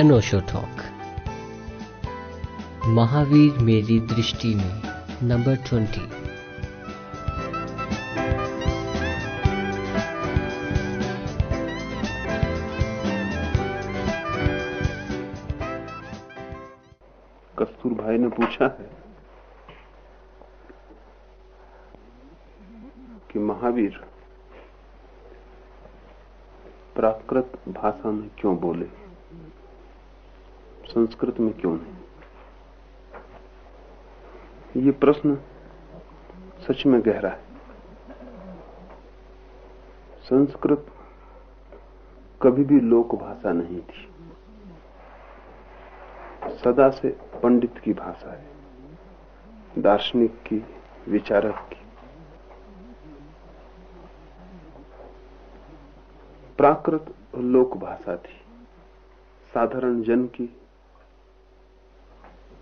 अनोशो talk. Mahavir मेरी दृष्टि में नंबर ट्वेंटी। कस्तूर भाई ने पूछा है कि महावीर प्राकृत भाषा में क्यों बोले? संस्कृत में क्यों नहीं? ये प्रश्न सच में गहरा है। संस्कृत कभी भी लोक भाषा नहीं थी। सदा से पंडित की भाषा है। दार्शनिक की, विचारक की। प्राकृत लोक भाषा थी। साधारण जन की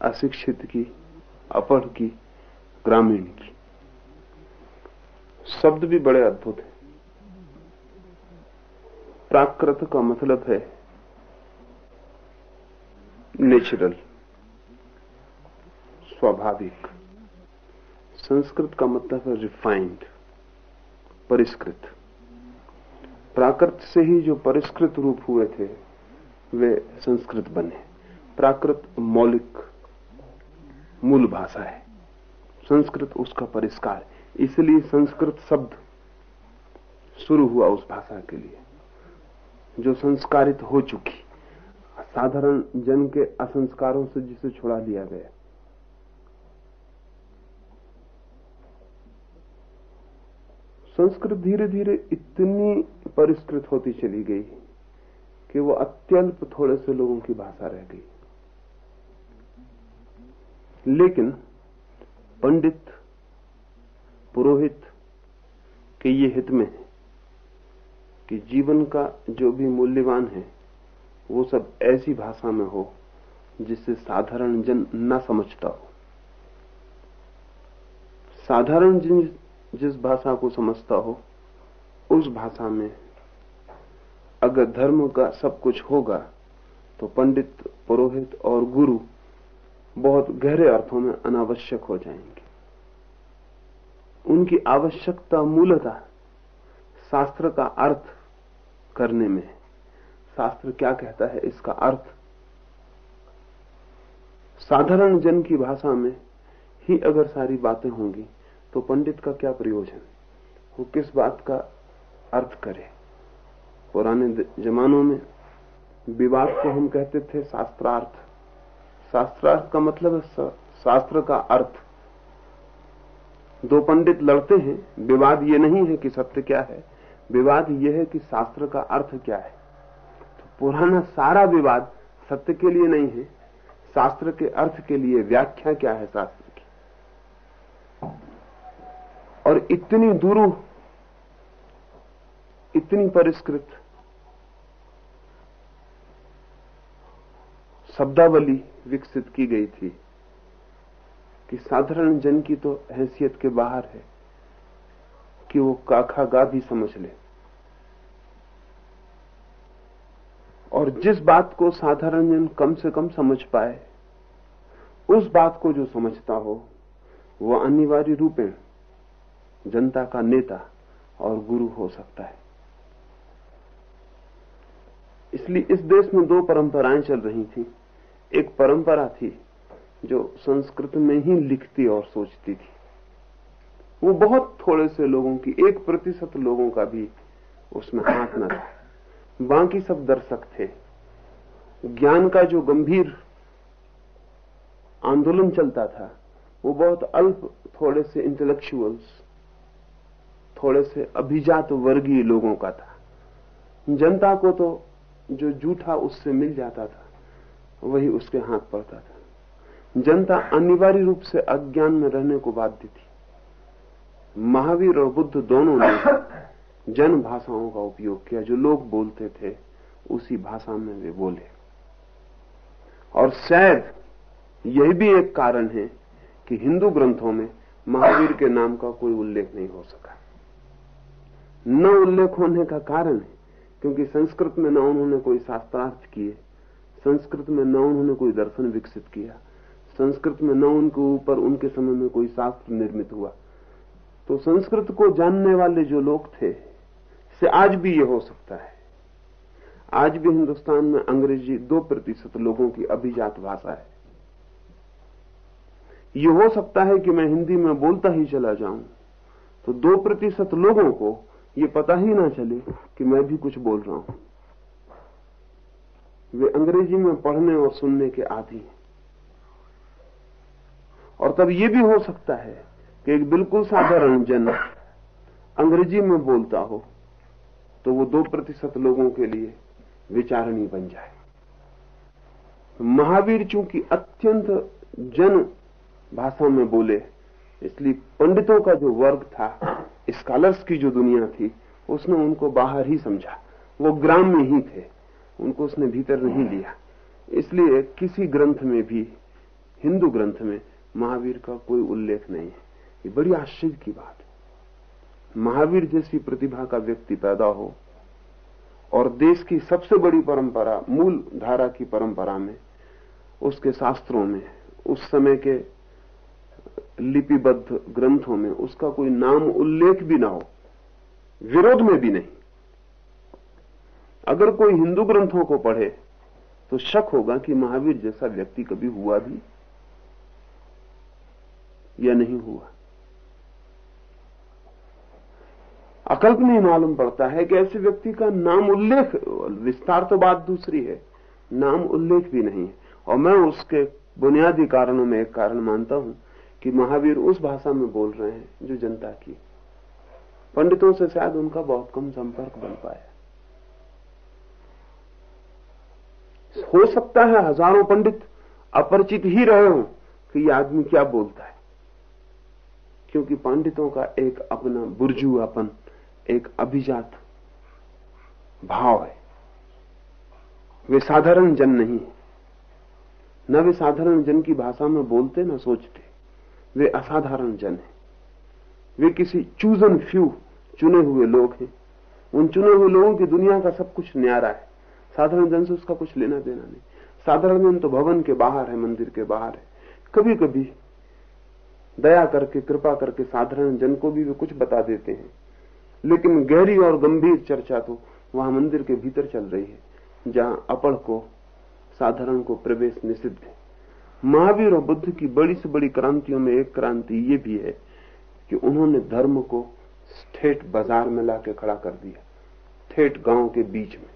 अशिक्षित की अपढ़ की, ग्रामीण की। शब्द भी बड़े अद्भुत हैं। प्राकृत का मतलब है नेचुरल स्वाभाविक। संस्कृत का मतलब है रिफाइंड परिष्कृत। प्राकृत से ही जो परिष्कृत रूप हुए थे, वे संस्कृत बने। प्राकृत मौलिक मूल भाषा है। संस्कृत उसका परिष्कार इसलिए संस्कृत शब्द शुरू हुआ उस भाषा के लिए, जो संस्कारित हो चुकी। साधारण जन के असंस्कारों से जिसे छुड़ा लिया गया। संस्कृत धीरे धीरे इतनी परिष्कृत होती चली गई कि वो अत्यल्प थोड़े से लोगों की भाषा रह गई। लेकिन पंडित, पुरोहित के ये हित में है कि जीवन का जो भी मूल्यवान है, वो सब ऐसी भाषा में हो जिससे साधारण जन न समझता हो। साधारण जन जिस भाषा को समझता हो, उस भाषा में अगर धर्म का सब कुछ होगा तो पंडित, पुरोहित और गुरु बहुत गहरे अर्थों में अनावश्यक हो जाएँगे। उनकी आवश्यकता मूलतः शास्त्र का अर्थ करने में शास्त्र क्या कहता है इसका अर्थ? साधारण जन की भाषा में ही अगर सारी बातें होंगी तो पंडित का क्या प्रयोजन? वो किस बात का अर्थ करे? पुराने जमानों में विवाद को हम कहते थे शास्त्रार्थ। शास्त्रार्थ का मतलब है शास्त्र का अर्थ। दो पंडित लड़ते हैं, विवाद ये नहीं है कि सत्य क्या है, विवाद यह है कि शास्त्र का अर्थ क्या है। तो पुराना सारा विवाद सत्य के लिए नहीं है, शास्त्र के अर्थ के लिए व्याख्या क्या है शास्त्र की? और इतनी दूर, इतनी परिष्कृत, शब्दावली विकसित की गई थी कि साधारण जन की तो हैसियत के बाहर है कि वो काखा गा भी समझ ले। और जिस बात को साधारण जन कम से कम समझ पाए, उस बात को जो समझता हो वह अनिवार्य रूपेण जनता का नेता और गुरु हो सकता है। इसलिए इस देश में दो परंपराएँ चल रही थी। एक परंपरा थी जो संस्कृत में ही लिखती और सोचती थी। वो बहुत थोड़े से लोगों की, एक प्रतिशत लोगों का भी उसमें हाथ न था। बाकी सब दर्शक थे। ज्ञान का जो गंभीर आंदोलन चलता था, वो बहुत अल्प, थोड़े से इंटेलेक्चुअल्स थोड़े से अभिजात वर्गीय लोगों का था। जनता को तो जो जूठा उससे मिल जाता था वही उसके हाथ पड़ता था। जनता अनिवार्य रूप से अज्ञान में रहने को बाध्य थी। महावीर और बुद्ध दोनों ने जन भाषाओं का उपयोग किया, जो लोग बोलते थे, उसी भाषा में वे बोले। और शायद यही भी एक कारण है कि हिंदू ग्रंथों में महावीर के नाम का कोई उल्लेख नहीं हो सका। न उल्लेख होने का कारण है, क्योंकि संस्कृत में न उन्होंने कोई शास्त्रार्थ किए। संस्कृत में न उन्होंने कोई दर्शन विकसित किया। संस्कृत में न उनके ऊपर, उनके समय में कोई शास्त्र निर्मित हुआ। तो संस्कृत को जानने वाले जो लोग थे, से आज भी ये हो सकता है। आज भी हिंदुस्तान में अंग्रेज़ी दो प्रतिशत लोगों की अभिजात भाषा है। ये हो सकता है कि मैं हिंदी में बोलता ही चला जाऊँ तो दो प्रतिशत लोगों को ये पता ही ना चले कि मैं भी कुछ बोल रहा हूँ। वे अंग्रेज़ी में पढ़ने और सुनने के आदि हैं। और तब ये भी हो सकता है कि एक बिल्कुल साधारण जन अंग्रेज़ी में बोलता हो तो वो दो प्रतिशत लोगों के लिए विचारणी बन जाए। महावीर चूँकि अत्यंत जन भाषा में बोले, इसलिए पंडितों का जो वर्ग था स्कॉलर्स की जो दुनिया थी, उसने उनको बाहर ही समझा। वो ग्राम में ही थे। उनको उसने भीतर नहीं लिया। इसलिए किसी ग्रंथ में भी, हिंदू ग्रंथ में, महावीर का कोई उल्लेख नहीं है। ये बड़ी आश्चर्य की बात है। महावीर जैसी प्रतिभा का व्यक्ति पैदा हो और देश की सबसे बड़ी परंपरा, मूल धारा की परंपरा में, उसके शास्त्रों में, उस समय के लिपिबद्ध ग्रंथों में उसका कोई नाम उल्लेख भी ना हो, विरोध में भी नहीं। अगर कोई हिंदू ग्रंथों को पढ़े तो शक होगा कि महावीर जैसा व्यक्ति कभी हुआ भी या नहीं हुआ। अकल्पनीय मालूम पड़ता है कि ऐसे व्यक्ति का नाम उल्लेख, विस्तार तो बात दूसरी है, नाम उल्लेख भी नहीं है। और मैं उसके बुनियादी कारणों में एक कारण मानता हूँ कि महावीर उस भाषा में बोल रहे हैं जो जनता की पंडितों से शायद उनका बहुत कम संपर्क बन पाया। हो सकता है हज़ारों पंडित अपरिचित ही रहे हो कि यह आदमी क्या बोलता है। क्योंकि पंडितों का एक अपना बुर्जुआपन, एक अभिजात भाव है। वे साधारण जन नहीं है। न वे साधारण जन की भाषा में बोलते, न सोचते। वे असाधारण जन हैं। वे किसी चूजन फ्यू चुने हुए लोग हैं। उन चुने हुए लोगों की दुनिया का सब कुछ न्यारा है। साधारण जन से उसका कुछ लेना देना नहीं। साधारण जन तो भवन के बाहर है, मंदिर के बाहर है। कभी कभी दया करके, कृपा करके साधारण जन को भी वे कुछ बता देते हैं। लेकिन गहरी और गंभीर चर्चा तो वहाँ मंदिर के भीतर चल रही है, जहाँ अपड़ को, साधारण को प्रवेश निषिद्ध है। महावीर और बुद्ध की बड़ी से बड़ी क्रांतियों में एक क्रांति ये भी है कि उन्होंने धर्म को ठेठ बाज़ार में लाके खड़ा कर दिया ठेठ गाँव के बीच में।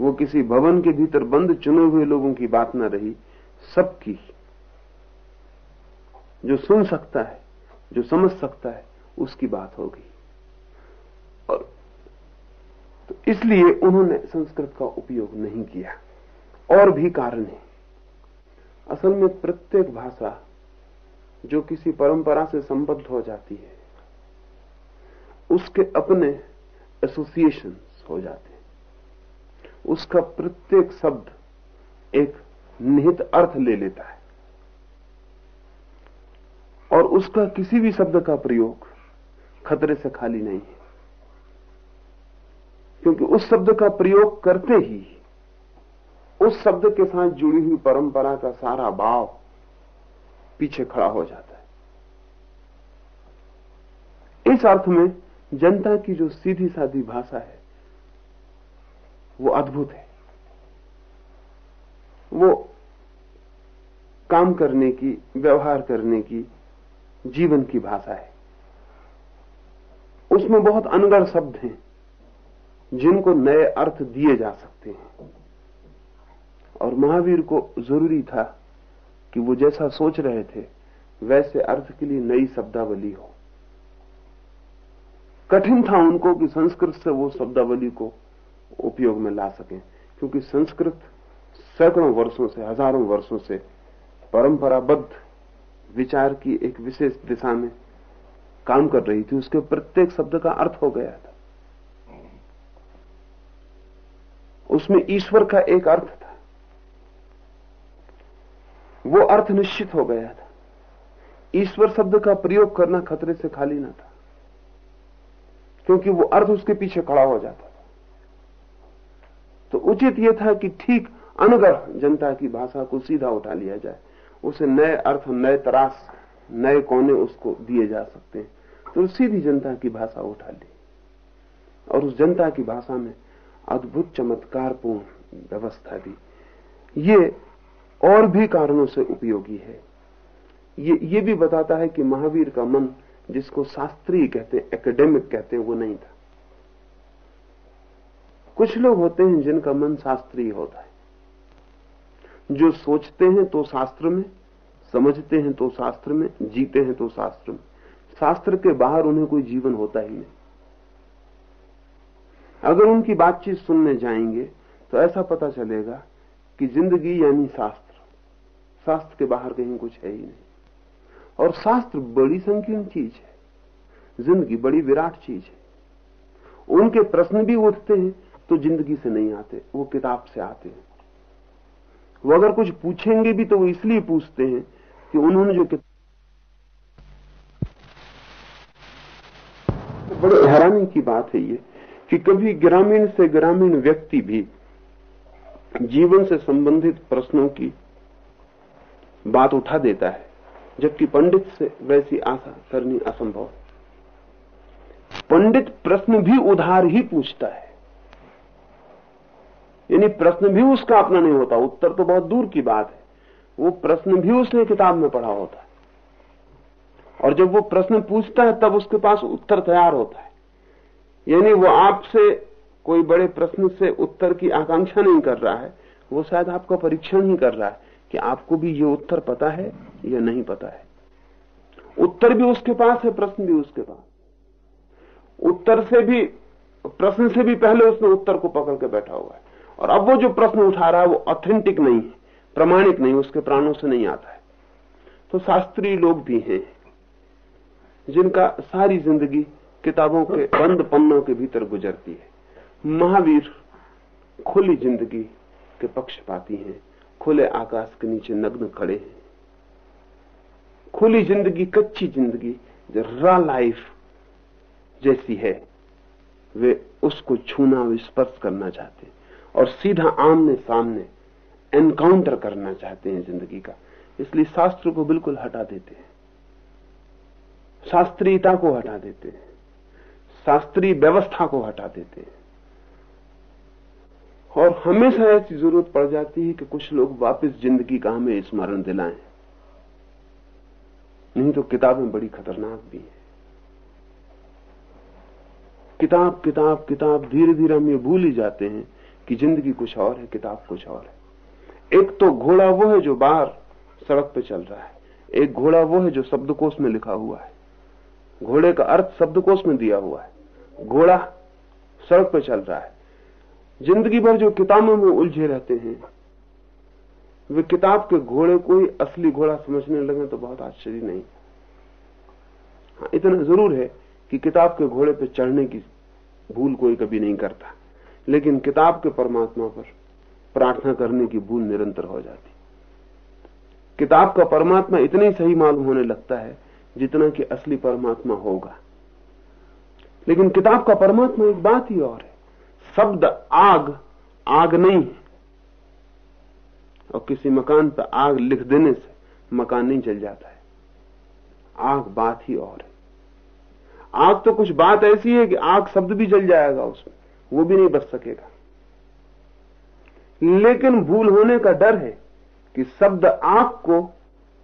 वो किसी भवन के भीतर बंद चुने हुए लोगों की बात न रही, सबकी जो सुन सकता है, जो समझ सकता है, उसकी बात होगी और तो इसलिए उन्होंने संस्कृत का उपयोग नहीं किया। और भी कारण है। असल में प्रत्येक भाषा जो किसी परंपरा से संबद्ध हो जाती है, उसके अपने एसोसिएशन हो जाते हैं। उसका प्रत्येक शब्द एक निहित अर्थ ले लेता है। और उसका किसी भी शब्द का प्रयोग खतरे से खाली नहीं है। क्योंकि उस शब्द का प्रयोग करते ही उस शब्द के साथ जुड़ी हुई परंपरा का सारा भाव पीछे खड़ा हो जाता है। इस अर्थ में जनता की जो सीधी साधी भाषा है वो अद्भुत है। वो काम करने की, व्यवहार करने की, जीवन की भाषा है। उसमें बहुत अनगढ़ शब्द हैं, जिनको नए अर्थ दिए जा सकते हैं। और महावीर को ज़रूरी था कि वो जैसा सोच रहे थे, वैसे अर्थ के लिए नई शब्दावली हो। कठिन था उनको कि संस्कृत से वो शब्दावली को उपयोग में ला सकें। क्योंकि संस्कृत सैकड़ों वर्षों से, हज़ारों वर्षों से परंपराबद्ध विचार की एक विशेष दिशा में काम कर रही थी। उसके प्रत्येक शब्द का अर्थ हो गया था। उसमें ईश्वर का एक अर्थ था। वो अर्थ निश्चित हो गया था। ईश्वर शब्द का प्रयोग करना खतरे से खाली ना था। क्योंकि वो अर्थ उसके पीछे खड़ा हो जाता। तो उचित यह था कि ठीक अनगर जनता की भाषा को सीधा उठा लिया जाए। उसे नए अर्थ, नए तराश नए कोने उसको दिए जा सकते हैं। तो सीधी जनता की भाषा उठा ली। और उस जनता की भाषा में अद्भुत, चमत्कारपूर्ण व्यवस्था दी। ये और भी कारणों से उपयोगी है। ये ये भी बताता है कि महावीर का मन जिसको शास्त्रीय कहते हैं एकेडमिक कहते हैं, वो नहीं था। कुछ लोग होते हैं जिनका मन शास्त्रीय होता है। जो सोचते हैं तो शास्त्र में, समझते हैं तो शास्त्र में, जीते हैं तो शास्त्र में। शास्त्र के बाहर उन्हें कोई जीवन होता ही नहीं। अगर उनकी बातचीत सुनने जाएँगे तो ऐसा पता चलेगा कि ज़िंदगी यानी शास्त्र। शास्त्र के बाहर कहीं कुछ है ही नहीं। और शास्त्र बड़ी संकीर्ण चीज़ है। ज़िंदगी बड़ी विराट चीज़ है। उनके प्रश्न भी उठते हैं तो ज़िंदगी से नहीं आते, वो किताब से आते हैं। वो अगर कुछ पूछेंगे भी तो वो इसलिए पूछते हैं कि उन्होंने जो किताब बड़े हैरानी की बात है ये, कि कभी ग्रामीण से ग्रामीण व्यक्ति भी जीवन से संबंधित प्रश्नों की बात उठा देता है, जबकि पंडित से वैसी आशा करनी असंभव पंडित प्रश्न भी उधार ही पूछता है। यानी प्रश्न भी उसका अपना नहीं होता, उत्तर तो बहुत दूर की बात है। वो प्रश्न भी उसने किताब में पढ़ा होता है। और जब वो प्रश्न पूछता है, तब उसके पास उत्तर तैयार होता है। यानी वो आपसे कोई बड़े प्रश्न से उत्तर की आकांक्षा नहीं कर रहा है, वो शायद आपका परीक्षण ही कर रहा है कि आपको भी ये उत्तर पता है या नहीं पता है। उत्तर भी उसके पास है, प्रश्न भी उसके पास। उत्तर से भी, प्रश्न से भी पहले उसने उत्तर को पकड़ के बैठा हुआ है। और अब वो जो प्रश्न उठा रहा है वो ऑथेंटिक नहीं है प्रमाणिक नहीं, उसके प्राणों से नहीं आता है। तो शास्त्रीय लोग भी हैं, जिनका सारी ज़िंदगी किताबों के बंद पन्नों के भीतर गुजरती है। महावीर खुली ज़िंदगी के पक्षपाती हैं, खुले आकाश के नीचे नग्न खड़े हैं। खुली ज़िंदगी, कच्ची ज़िंदगी रा लाइफ जैसी है, वे उसको छूना स्पर्श करना चाहते हैं। और सीधा आमने सामने एनकाउंटर करना चाहते हैं ज़िंदगी का। इसलिए शास्त्र को बिल्कुल हटा देते हैं। शास्त्रीयता को हटा देते हैं। शास्त्रीय व्यवस्था को हटा देते हैं। और हमेशा ऐसी ज़रूरत पड़ जाती है कि कुछ लोग वापस ज़िंदगी का हमें स्मरण दिलाएँ। नहीं तो किताबें बड़ी खतरनाक भी है। किताब किताब किताब धीरे धीरे हम ये भूल ही जाते हैं कि ज़िंदगी कुछ और है, किताब कुछ और है। एक तो घोड़ा वो है जो बाहर सड़क पे चल रहा है। एक घोड़ा वो है जो शब्दकोश में लिखा हुआ है। घोड़े का अर्थ शब्दकोश में दिया हुआ है। घोड़ा सड़क पे चल रहा है। ज़िंदगी भर जो किताबों में उलझे रहते हैं, वे किताब के घोड़े को ही असली घोड़ा समझने लगे तो बहुत आश्चर्य नहीं हाँ। इतना ज़रूर है कि किताब के घोड़े पर चढ़ने की भूल कोई कभी नहीं करता। लेकिन किताब के परमात्मा पर प्रार्थना करने की भूल निरंतर हो जाती। किताब का परमात्मा इतना ही सही मालूम होने लगता है, जितना कि असली परमात्मा होगा। लेकिन किताब का परमात्मा एक बात ही और है। शब्द आग आग नहीं है। और किसी मकान पर आग लिख देने से मकान नहीं जल जाता है। आग बात ही और है। आग तो कुछ बात ऐसी है कि आग शब्द भी जल जाएगा उसमें। वो भी नहीं बच सकेगा। लेकिन भूल होने का डर है कि शब्द आग को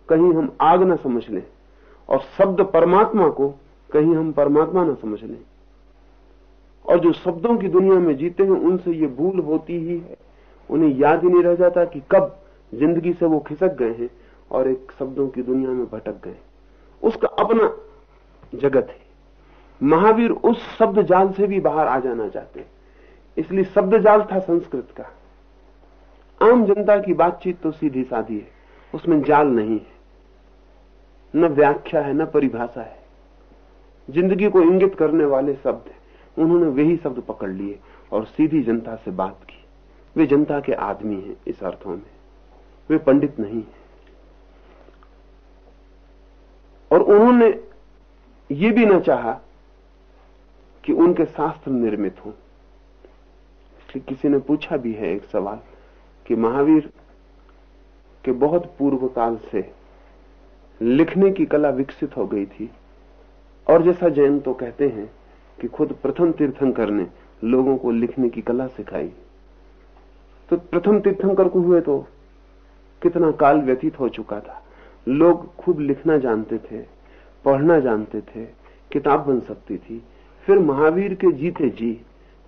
कहीं हम आग न समझ लें और शब्द परमात्मा को कहीं हम परमात्मा न समझ लें। और जो शब्दों की दुनिया में जीते हैं, उनसे ये भूल होती ही है। उन्हें याद ही नहीं रह जाता कि कब ज़िंदगी से वो खिसक गए हैं और एक शब्दों की दुनिया में भटक गए। उसका अपना जगत है। महावीर उस शब्द जाल से भी बाहर आ जाना चाहते हैं। इसलिए शब्द जाल था संस्कृत का। आम जनता की बातचीत तो सीधी साधी है, उसमें जाल नहीं है। न व्याख्या है, न परिभाषा है। ज़िंदगी को इंगित करने वाले शब्द है। उन्होंने वही शब्द पकड़ लिए और सीधी जनता से बात की। वे जनता के आदमी हैं इस अर्थों में। वे पंडित नहीं है। और उन्होंने ये भी न चाहा कि उनके शास्त्र निर्मित हों। किसी ने पूछा भी है एक सवाल कि महावीर के बहुत पूर्व काल से लिखने की कला विकसित हो गई थी। और जैसा जैन तो कहते हैं कि खुद प्रथम तीर्थंकर ने लोगों को लिखने की कला सिखाई। तो प्रथम तीर्थंकर को हुए तो कितना काल व्यतीत हो चुका था। लोग खूब लिखना जानते थे, पढ़ना जानते थे, किताब बन सकती थी। फिर महावीर के जीते जी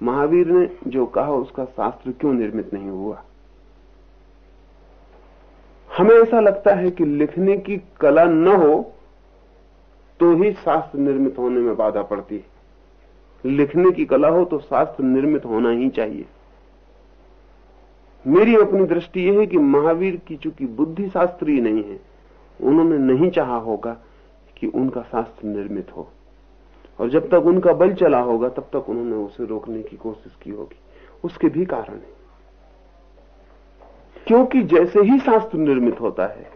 महावीर ने जो कहा, उसका शास्त्र क्यों निर्मित नहीं हुआ? हमें ऐसा लगता है कि लिखने की कला न हो तो ही शास्त्र निर्मित होने में बाधा पड़ती है। लिखने की कला हो तो शास्त्र निर्मित होना ही चाहिए। मेरी अपनी दृष्टि यह है कि महावीर की चूँकि बुद्धि शास्त्रीय नहीं है, उन्होंने नहीं चाहा होगा कि उनका शास्त्र निर्मित हो। और जब तक उनका बल चला होगा, तब तक उन्होंने उसे रोकने की कोशिश की होगी। उसके भी कारण है। क्योंकि जैसे ही शास्त्र निर्मित होता है,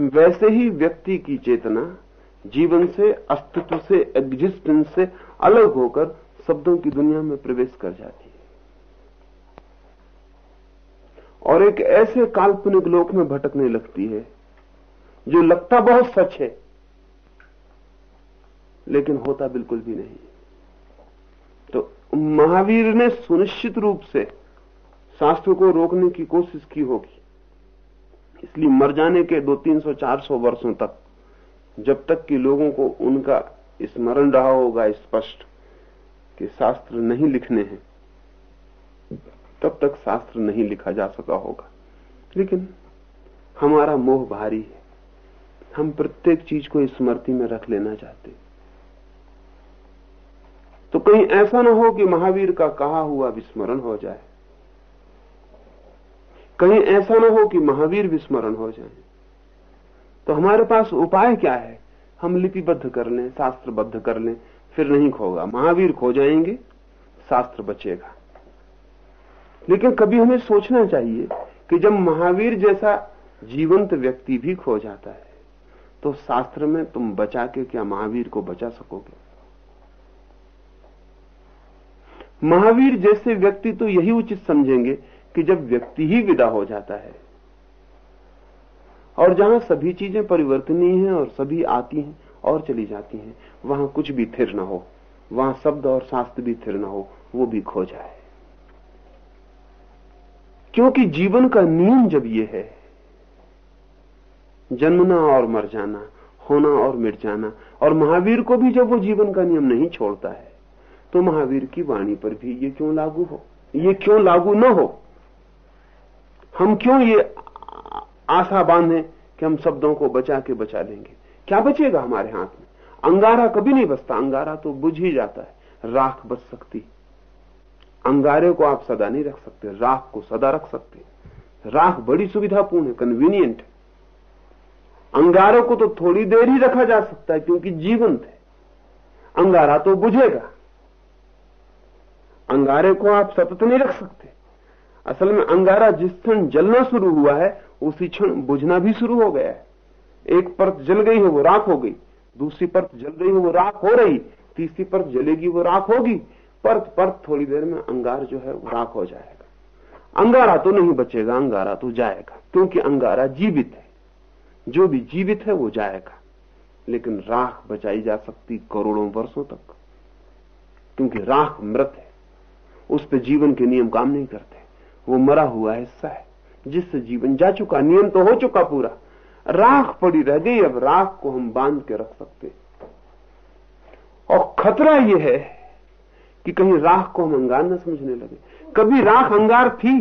वैसे ही व्यक्ति की चेतना जीवन से, अस्तित्व से एग्जिस्टेंस से अलग होकर शब्दों की दुनिया में प्रवेश कर जाती है। और एक ऐसे काल्पनिक लोक में भटकने लगती है, जो लगता बहुत सच है लेकिन होता बिल्कुल भी नहीं। तो महावीर ने सुनिश्चित रूप से शास्त्र को रोकने की कोशिश की होगी। इसलिए मर जाने के दो तीन सौ, चार सौ वर्षों तक, जब तक कि लोगों को उनका स्मरण रहा होगा स्पष्ट कि शास्त्र नहीं लिखने हैं, तब तक शास्त्र नहीं लिखा जा सका होगा। लेकिन हमारा मोह भारी है। हम प्रत्येक चीज़ को स्मृति में रख लेना चाहते तो कहीं ऐसा ना हो कि महावीर का कहा हुआ विस्मरण हो जाए। कहीं ऐसा ना हो कि महावीर विस्मरण हो जाए। तो हमारे पास उपाय क्या है? हम लिपिबद्ध कर लें, शास्त्रबद्ध कर लें, फिर नहीं खोगा। महावीर खो जाएँगे, शास्त्र बचेगा। लेकिन कभी हमें सोचना चाहिए कि जब महावीर जैसा जीवंत व्यक्ति भी खो जाता है तो शास्त्र में तुम बचा के क्या महावीर को बचा सकोगे? महावीर जैसे व्यक्ति तो यही उचित समझेंगे कि जब व्यक्ति ही विदा हो जाता है। और जहाँ सभी चीज़ें परिवर्तनीय हैं और सभी आती हैं और चली जाती हैं, वहाँ कुछ भी थिर न हो, वहाँ शब्द और शास्त्र भी थिर न हो, वो भी खो जाए। क्योंकि जीवन का नियम जब ये है, जन्मना और मर जाना, होना और मिट जाना, और महावीर को भी जब वो जीवन का नियम नहीं छोड़ता है तो महावीर की वाणी पर भी ये क्यों लागू हो? ये क्यों लागू न हो? हम क्यों ये आशा बांधे कि हम शब्दों को बचा के बचा लेंगे? क्या बचेगा हमारे हाथ में? अंगारा कभी नहीं बचता अंगारा तो बुझ ही जाता है। राख बच सकती। अंगारे को आप सदा नहीं रख सकते। राख को सदा रख सकते। राख बड़ी सुविधापूर्ण है कन्वीनियंट है। अंगारों को तो थोड़ी देर ही रखा जा सकता है, क्योंकि जीवंत है। अंगारा तो बुझेगा। अंगारे को आप सतत नहीं रख सकते। असल में अंगारा जिस क्षण जलना शुरू हुआ है, उसी क्षण बुझना भी शुरू हो गया है। एक परत जल गई है, वो राख हो गई। दूसरी परत जल गई है, वो राख हो रही। तीसरी परत जलेगी, वो राख होगी। परत परत, थोड़ी देर में अंगार जो है, वो राख हो जाएगा। अंगारा तो नहीं बचेगा, अंगारा तो जाएगा, क्योंकि अंगारा जीवित है। जो भी जीवित है, वो जाएगा। लेकिन राख बचाई जा सकती करोड़ों वर्षों तक, क्योंकि राख मृत है। उस पर जीवन के नियम काम नहीं करते। वो मरा हुआ हिस्सा है, जिससे जीवन जा चुका, नियम तो हो चुका पूरा। राख पड़ी रह गई, अब राख को हम बाँध के रख सकते और खतरा यह है कि कहीं राख को हम अंगार न समझने लगे। कभी राख अंगार थी,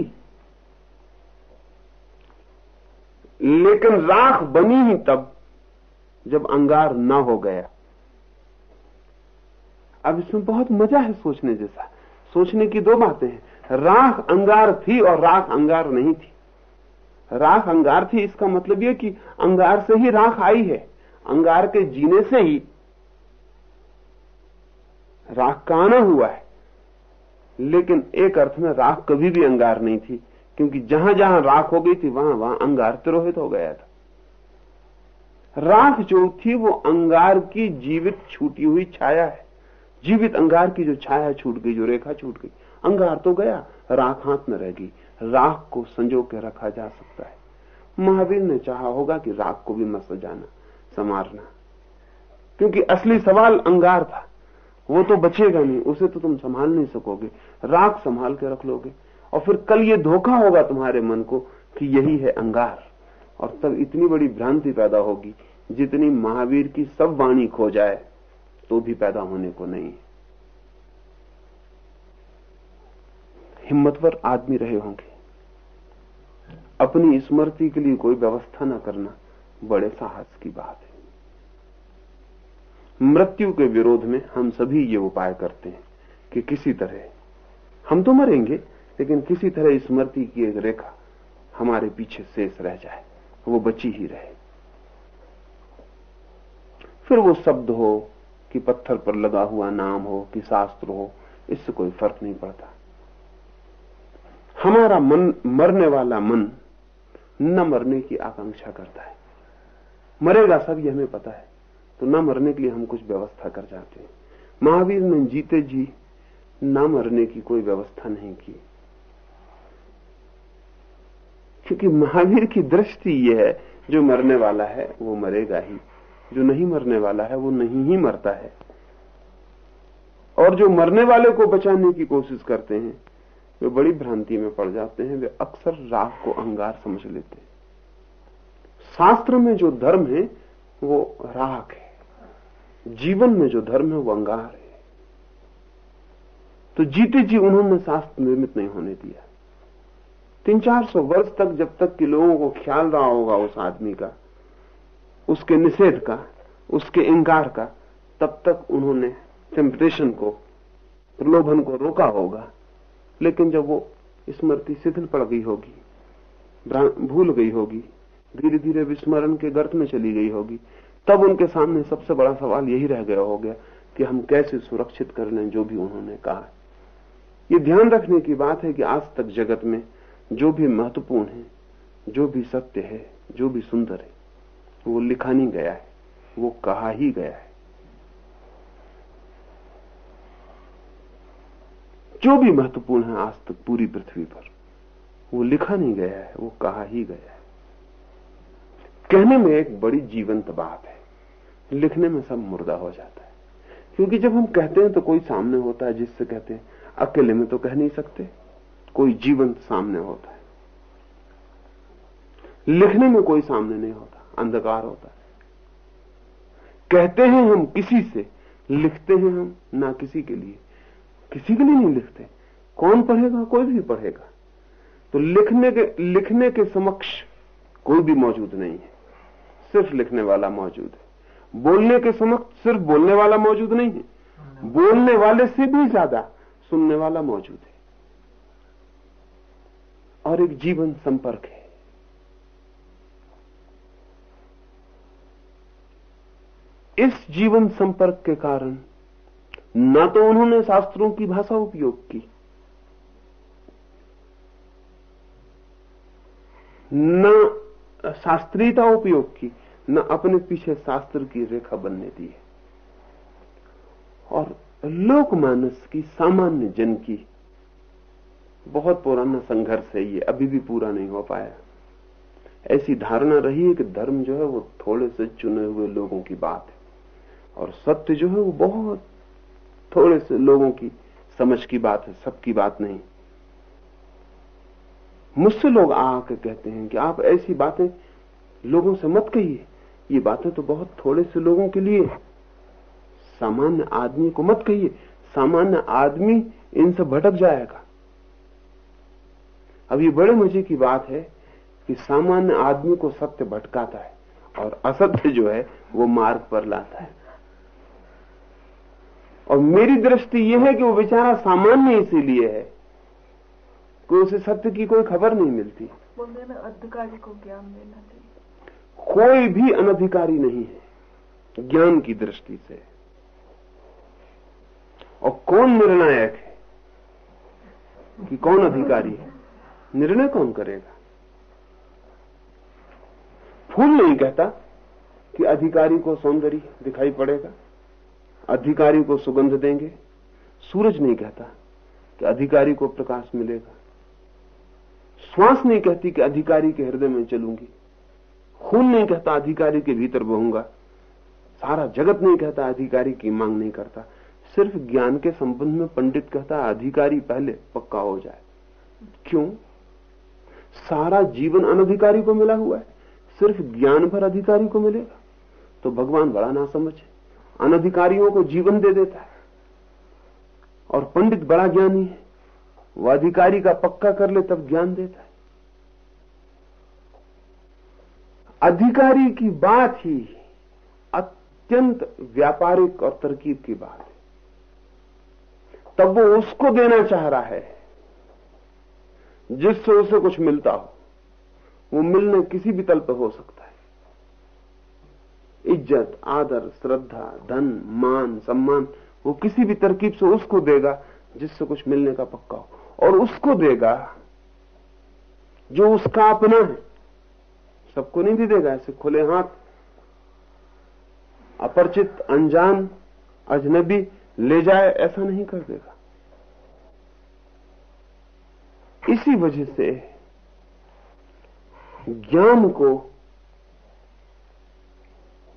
लेकिन राख बनी ही तब, जब अंगार ना हो गया। अब इसमें बहुत मज़ा है सोचने जैसा। सोचने की दो बातें हैं। राख अंगार थी और राख अंगार नहीं थी। राख अंगार थी, इसका मतलब यह कि अंगार से ही राख आई है। अंगार के जीने से ही राख का आना हुआ है। लेकिन एक अर्थ में राख कभी भी अंगार नहीं थी, क्योंकि जहाँ जहाँ राख हो गई थी, वहाँ वहाँ अंगार तिरोहित हो गया था। राख जो थी, वो अंगार की जीवित छूटी हुई छाया है। जीवित अंगार की जो छाया छूट गई, जो रेखा छूट गई, अंगार तो गया, राख हाथ में रहेगी राख को संजो के रखा जा सकता है। महावीर ने चाहा होगा कि राख को भी मत सजाना, संवारना। क्योंकि असली सवाल अंगार था। वो तो बचेगा नहीं, उसे तो तुम संभाल नहीं सकोगे। राख संभाल के रख लोगे। और फिर कल ये धोखा होगा तुम्हारे मन को कि यही है अंगार। और तब इतनी बड़ी भ्रांति पैदा होगी जितनी महावीर की सब वाणी खो जाए। तो भी पैदा होने को नहीं। हिम्मतवर आदमी रहे होंगे। अपनी स्मृति के लिए कोई व्यवस्था न करना बड़े साहस की बात है। मृत्यु के विरोध में हम सभी ये उपाय करते हैं कि किसी तरह, हम तो मरेंगे, लेकिन किसी तरह स्मृति की एक रेखा हमारे पीछे शेष रह जाए, वो बची ही रहे। फिर वो शब्द हो कि पत्थर पर लगा हुआ नाम हो कि शास्त्र हो, इससे कोई फ़र्क नहीं पड़ता। हमारा मन, मरने वाला मन न मरने की आकांक्षा करता है। मरेगा सब, ये हमें पता है। तो न मरने के लिए हम कुछ व्यवस्था कर जाते हैं। महावीर ने जीते जी न मरने की कोई व्यवस्था नहीं की। क्योंकि महावीर की दृष्टि यह है, जो मरने वाला है, वो मरेगा ही। जो नहीं मरने वाला है, वो नहीं ही मरता है। और जो मरने वाले को बचाने की कोशिश करते हैं, वे बड़ी भ्रांति में पड़ जाते हैं, वे अक्सर राग को अंगार समझ लेते हैं। शास्त्र में जो धर्म है, वो राग है। जीवन में जो धर्म है, वो अंगार है। तो जीते जी उन्होंने शास्त्र निर्मित नहीं होने दिया। तीन चार सौ वर्ष तक जब तक कि लोगों को ख्याल रहा होगा उस आदमी का उसके निषेध का, उसके इंकार का, तब तक उन्होंने टेम्पटेशन को, प्रलोभन को रोका होगा। लेकिन जब वो स्मृति शिथिल पड़ गई होगी भूल गई होगी धीरे धीरे विस्मरण के गर्त में चली गई होगी, तब उनके सामने सबसे बड़ा सवाल यही रह गया हो गया कि हम कैसे सुरक्षित कर लें जो भी उन्होंने कहा। ये ध्यान रखने की बात है कि आज तक जगत में जो भी महत्वपूर्ण है, जो भी सत्य है, जो भी सुंदर है वो लिखा नहीं गया है, वो कहा ही गया है। जो भी महत्वपूर्ण है आज तक पूरी पृथ्वी पर, वो लिखा नहीं गया है, वो कहा ही गया है। कहने में एक बड़ी जीवंत बात है, लिखने में सब मुर्दा हो जाता है। क्योंकि जब हम कहते हैं तो कोई सामने होता है जिससे कहते हैं, अकेले में तो कह नहीं सकते, कोई जीवंत सामने होता है। लिखने में कोई सामने नहीं होता। अंधकार होता है। कहते हैं हम किसी से, लिखते हैं हम ना किसी के लिए। किसी के लिए नहीं लिखते। कौन पढ़ेगा? कोई भी पढ़ेगा। तो लिखने के लिखने के समक्ष कोई भी मौजूद नहीं है। सिर्फ़ लिखने वाला मौजूद है। बोलने के समक्ष सिर्फ़ बोलने वाला मौजूद नहीं है। बोलने वाले से भी ज़्यादा सुनने वाला मौजूद है। और एक जीवन संपर्क है। इस जीवन संपर्क के कारण न तो उन्होंने शास्त्रों की भाषा उपयोग की, न शास्त्रीयता उपयोग की, न अपने पीछे शास्त्र की रेखा बनने दी है। और लोकमानस की सामान्य जन की बहुत पुराना संघर्ष है ये, अभी भी पूरा नहीं हो पाया। ऐसी धारणा रही है कि धर्म जो है वो थोड़े से चुने हुए लोगों की बात है। और सत्य जो है वो बहुत थोड़े से लोगों की समझ की बात है, सबकी बात नहीं। मुझसे लोग आके कहते हैं कि आप ऐसी बातें लोगों से मत कहिए। ये बातें तो बहुत थोड़े से लोगों के लिए सामान्य आदमी को मत कहिए। सामान्य आदमी इनसे भटक जाएगा। अब ये बड़े मज़े की बात है कि सामान्य आदमी को सत्य भटकाता है और असत्य जो है वो मार्ग पर लाता है। और मेरी दृष्टि यह है कि वो बेचारा सामान्य इसीलिए है कि उसे सत्य की कोई खबर नहीं मिलती। अधिकारी को ज्ञान देना चाहिए। कोई भी अनधिकारी नहीं है ज्ञान की दृष्टि से। और कौन निर्णायक है कि कौन अधिकारी है? निर्णय कौन करेगा? फूल नहीं कहता कि अधिकारी को सौंदर्य दिखाई पड़ेगा। अधिकारी को सुगंध देंगे। सूरज नहीं कहता कि अधिकारी को प्रकाश मिलेगा। श्वास नहीं कहती कि अधिकारी के हृदय में चलूँगी। खून नहीं कहता अधिकारी के भीतर बहूँगा। सारा जगत नहीं कहता अधिकारी की मांग नहीं करता। सिर्फ़ ज्ञान के संबंध में पंडित कहता, अधिकारी पहले पक्का हो जाए। क्यों? सारा जीवन अनधिकारी को मिला हुआ है। सिर्फ़ ज्ञान पर अधिकारी को मिलेगा। तो भगवान बड़ा ना समझे अनधिकारियों को जीवन दे देता है। और पंडित बड़ा ज्ञानी है। वो अधिकारी का पक्का कर ले तब ज्ञान देता है। अधिकारी की बात ही अत्यंत व्यापारिक और तरकीब की बात है। तब वो उसको देना चाह रहा है, जिससे उसे कुछ मिलता हो। वो मिलने किसी भी तल पर हो सकता इज़्ज़त, आदर, श्रद्धा, धन, मान, सम्मान, वो किसी भी तरकीब से उसको देगा जिससे कुछ मिलने का पक्का हो। और उसको देगा जो उसका अपना है। सबको नहीं भी देगा, ऐसे खुले हाथ, अपरिचित, अनजान, अजनबी ले जाए, ऐसा नहीं कर देगा। इसी वजह से ज्ञान को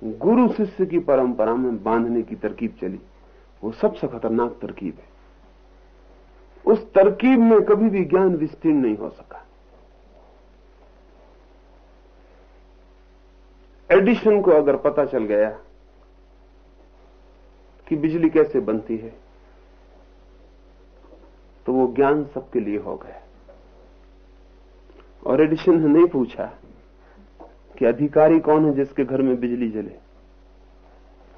गुरु शिष्य की परंपरा में बांधने की तरकीब चली। वो सबसे खतरनाक तरकीब है। उस तरकीब में कभी भी ज्ञान विस्तीर्ण नहीं हो सका। एडिशन को अगर पता चल गया कि बिजली कैसे बनती है तो वो ज्ञान सबके लिए हो गया। और एडिशन ने नहीं पूछा कि अधिकारी कौन है जिसके घर में बिजली जले?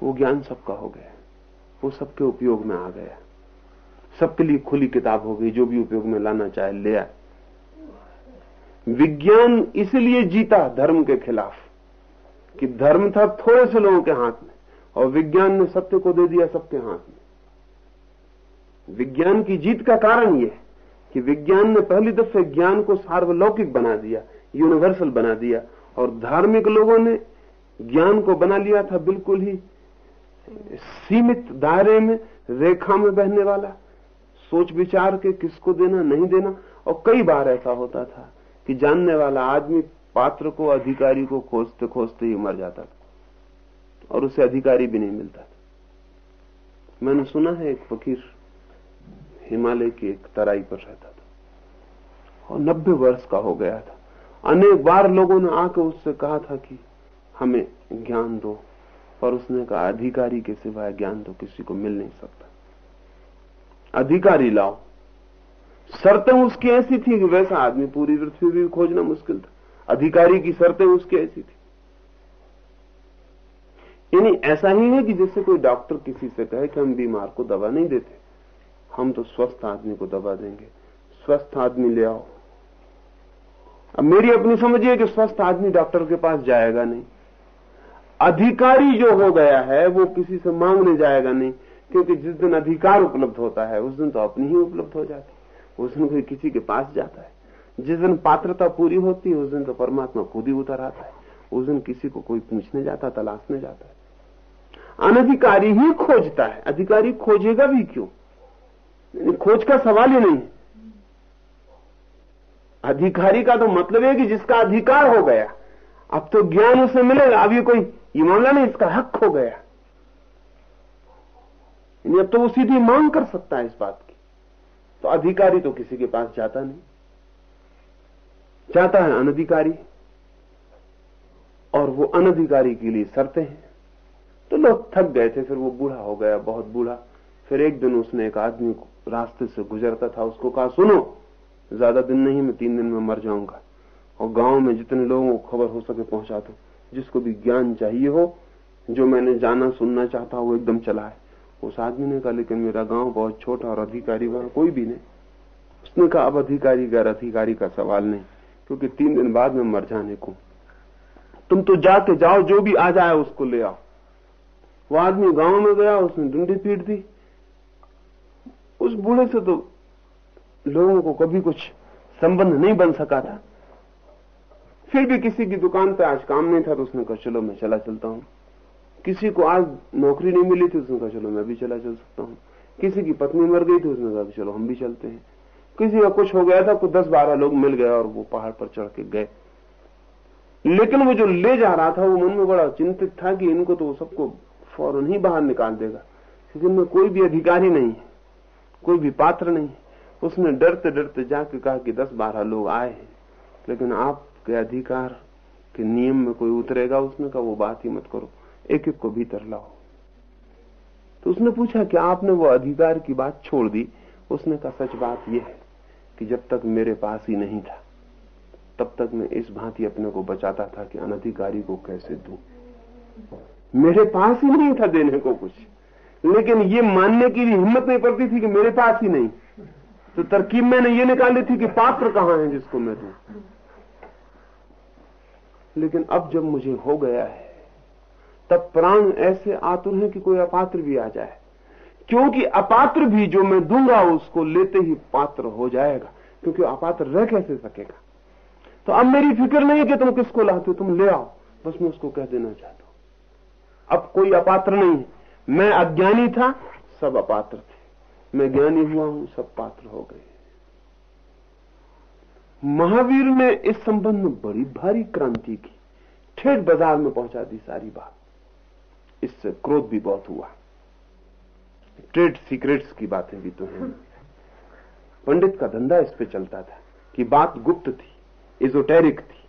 वो ज्ञान सबका हो गया। वो सबके उपयोग में आ गया। सबके लिए खुली किताब हो गई, जो भी उपयोग में लाना चाहे ले आए। विज्ञान इसलिए जीता धर्म के खिलाफ कि धर्म था थोड़े से लोगों के हाथ में, और विज्ञान ने सत्य को दे दिया सबके हाथ में। विज्ञान की जीत का कारण यह कि विज्ञान ने पहली दफे ज्ञान को सार्वलौकिक बना दिया यूनिवर्सल बना दिया और धार्मिक लोगों ने ज्ञान को बना लिया था बिल्कुल ही सीमित दायरे में, रेखा में बहने वाला। सोच विचार के किसको देना, नहीं देना। और कई बार ऐसा होता था कि जानने वाला आदमी पात्र को, अधिकारी को खोजते खोजते ही मर जाता था और उसे अधिकारी भी नहीं मिलता था। मैंने सुना है एक फकीर हिमालय की एक तराई पर रहता था और नब्बे वर्ष का हो गया था। अनेक बार लोगों ने आकर उससे कहा था कि हमें ज्ञान दो। पर उसने कहा, अधिकारी के सिवाय ज्ञान तो किसी को मिल नहीं सकता। अधिकारी लाओ। शर्तें उसकी ऐसी थी कि वैसा आदमी पूरी पृथ्वी भी खोजना मुश्किल था। अधिकारी की शर्तें उसकी ऐसी थी। यानी ऐसा ही है कि जैसे कोई डॉक्टर किसी से कहे कि हम बीमार को दवा नहीं देते, हम तो स्वस्थ आदमी को दवा देंगे। स्वस्थ आदमी ले आओ। अब मेरी अपनी समझ है कि स्वस्थ आदमी डॉक्टर के पास जाएगा नहीं। अधिकारी जो हो गया है, वो किसी से मांगने जाएगा नहीं, क्योंकि जिस दिन अधिकार उपलब्ध होता है, उस दिन तो अपनी ही उपलब्ध हो जाती है। उस दिन कोई किसी के पास जाता है। जिस दिन पात्रता पूरी होती है, उस दिन तो परमात्मा खुद ही उतर आता है। उस दिन किसी को कोई पूछने जाता, तलाशने जाता है। अनधिकारी ही खोजता है। अधिकारी खोजेगा भी क्यों? खोज का सवाल ही नहीं अधिकारी का तो मतलब है कि जिसका अधिकार हो गया, अब तो ज्ञान उसे मिलेगा, अब ये कोई, ये मामला नहीं, इसका हक हो गया। अब तो वो सीधी मांग कर सकता है इस बात की। तो अधिकारी तो किसी के पास जाता नहीं। जाता है अनधिकारी, और वो अनधिकारी के लिए शर्तें हैं। तो लोग थक गए थे, फिर वो बूढ़ा हो गया, बहुत बूढ़ा। फिर एक दिन उसने एक आदमी रास्ते से गुजरता था, उसको कहा, सुनो ज़्यादा दिन नहीं, मैं तीन दिन में मर जाऊँगा। और गाँव में जितने लोगों को खबर हो सके पहुँचा दो। जिसको भी ज्ञान चाहिए हो, जो मैंने जाना सुनना चाहता वो एकदम चला है उस आदमी ने कहा, लेकिन मेरा गाँव बहुत छोटा और अधिकारी वहाँ कोई भी नहीं। उसने कहा, अब अधिकारी, गैर अधिकारी का सवाल नहीं, क्योंकि तीन दिन बाद में मर जाने को तुम तो जाके जाओ, जो भी आ जाए उसको ले आओ। वो आदमी गाँव में गया, उसने डंडी पीट दी। उस बूढ़े से तो लोगों को कभी कुछ संबंध नहीं बन सका था। फिर भी किसी की दुकान पे आज काम नहीं था तो उसने कहा, चलो मैं चला चलता हूँ। किसी को आज नौकरी नहीं मिली थी, उसने कहा, चलो मैं भी चला चल सकता हूँ। किसी की पत्नी मर गई थी, उसने कहा, चलो हम भी चलते हैं। किसी का कुछ हो गया था, कुछ दस बारह लोग मिल गए और वो पहाड़ पर चढ़ के गए। लेकिन वो जो ले जा रहा था, वो मन में बड़ा चिंतित था कि इनको तो सबको फ़ौरन ही बाहर निकाल देगा। क्योंकि इनमें कोई भी अधिकारी नहीं है, कोई भी पात्र नहीं उसने डरते डरते जाके कहा कि दस बारह लोग आए हैं। लेकिन आपके अधिकार के नियम में कोई उतरेगा उसने कहा, वो बात ही मत करो एक एक को भीतर लाओ। तो उसने पूछा कि आपने वो अधिकार की बात छोड़ दी? उसने कहा, सच बात यह है कि जब तक मेरे पास ही नहीं था, तब तक मैं इस भांति अपने को बचाता था कि अनधिकारी को कैसे दू। मेरे पास ही नहीं था देने को कुछ। लेकिन ये मानने की भी हिम्मत नहीं पड़ती थी कि मेरे पास ही नहीं। तो तरकीब मैंने ये निकाली थी कि पात्र कहाँ है जिसको मैं दू। लेकिन अब जब मुझे हो गया है, तब प्राण ऐसे आतुर हैं कि कोई अपात्र भी आ जाए। क्योंकि अपात्र भी जो मैं दूँगा, उसको लेते ही पात्र हो जाएगा। क्योंकि अपात्र रह कैसे सकेगा? तो अब मेरी फ़िक्र नहीं कि तुम किसको लाते हो, तुम ले आओ। बस मैं उसको कह देना चाहता हूँ। अब कोई अपात्र नहीं मैं अज्ञानी था, सब अपात्र थे। मैं ज्ञानी हुआ हूँ, सब पात्र हो गए। महावीर ने इस संबंध में बड़ी भारी क्रांति की। ठेठ बाज़ार में पहुँचा दी सारी बात। इससे क्रोध भी बहुत हुआ। ट्रेड सीक्रेट्स की बातें भी तो हैं। पंडित का धंधा इस पे चलता था कि बात गुप्त थी, इजोटेरिक थी,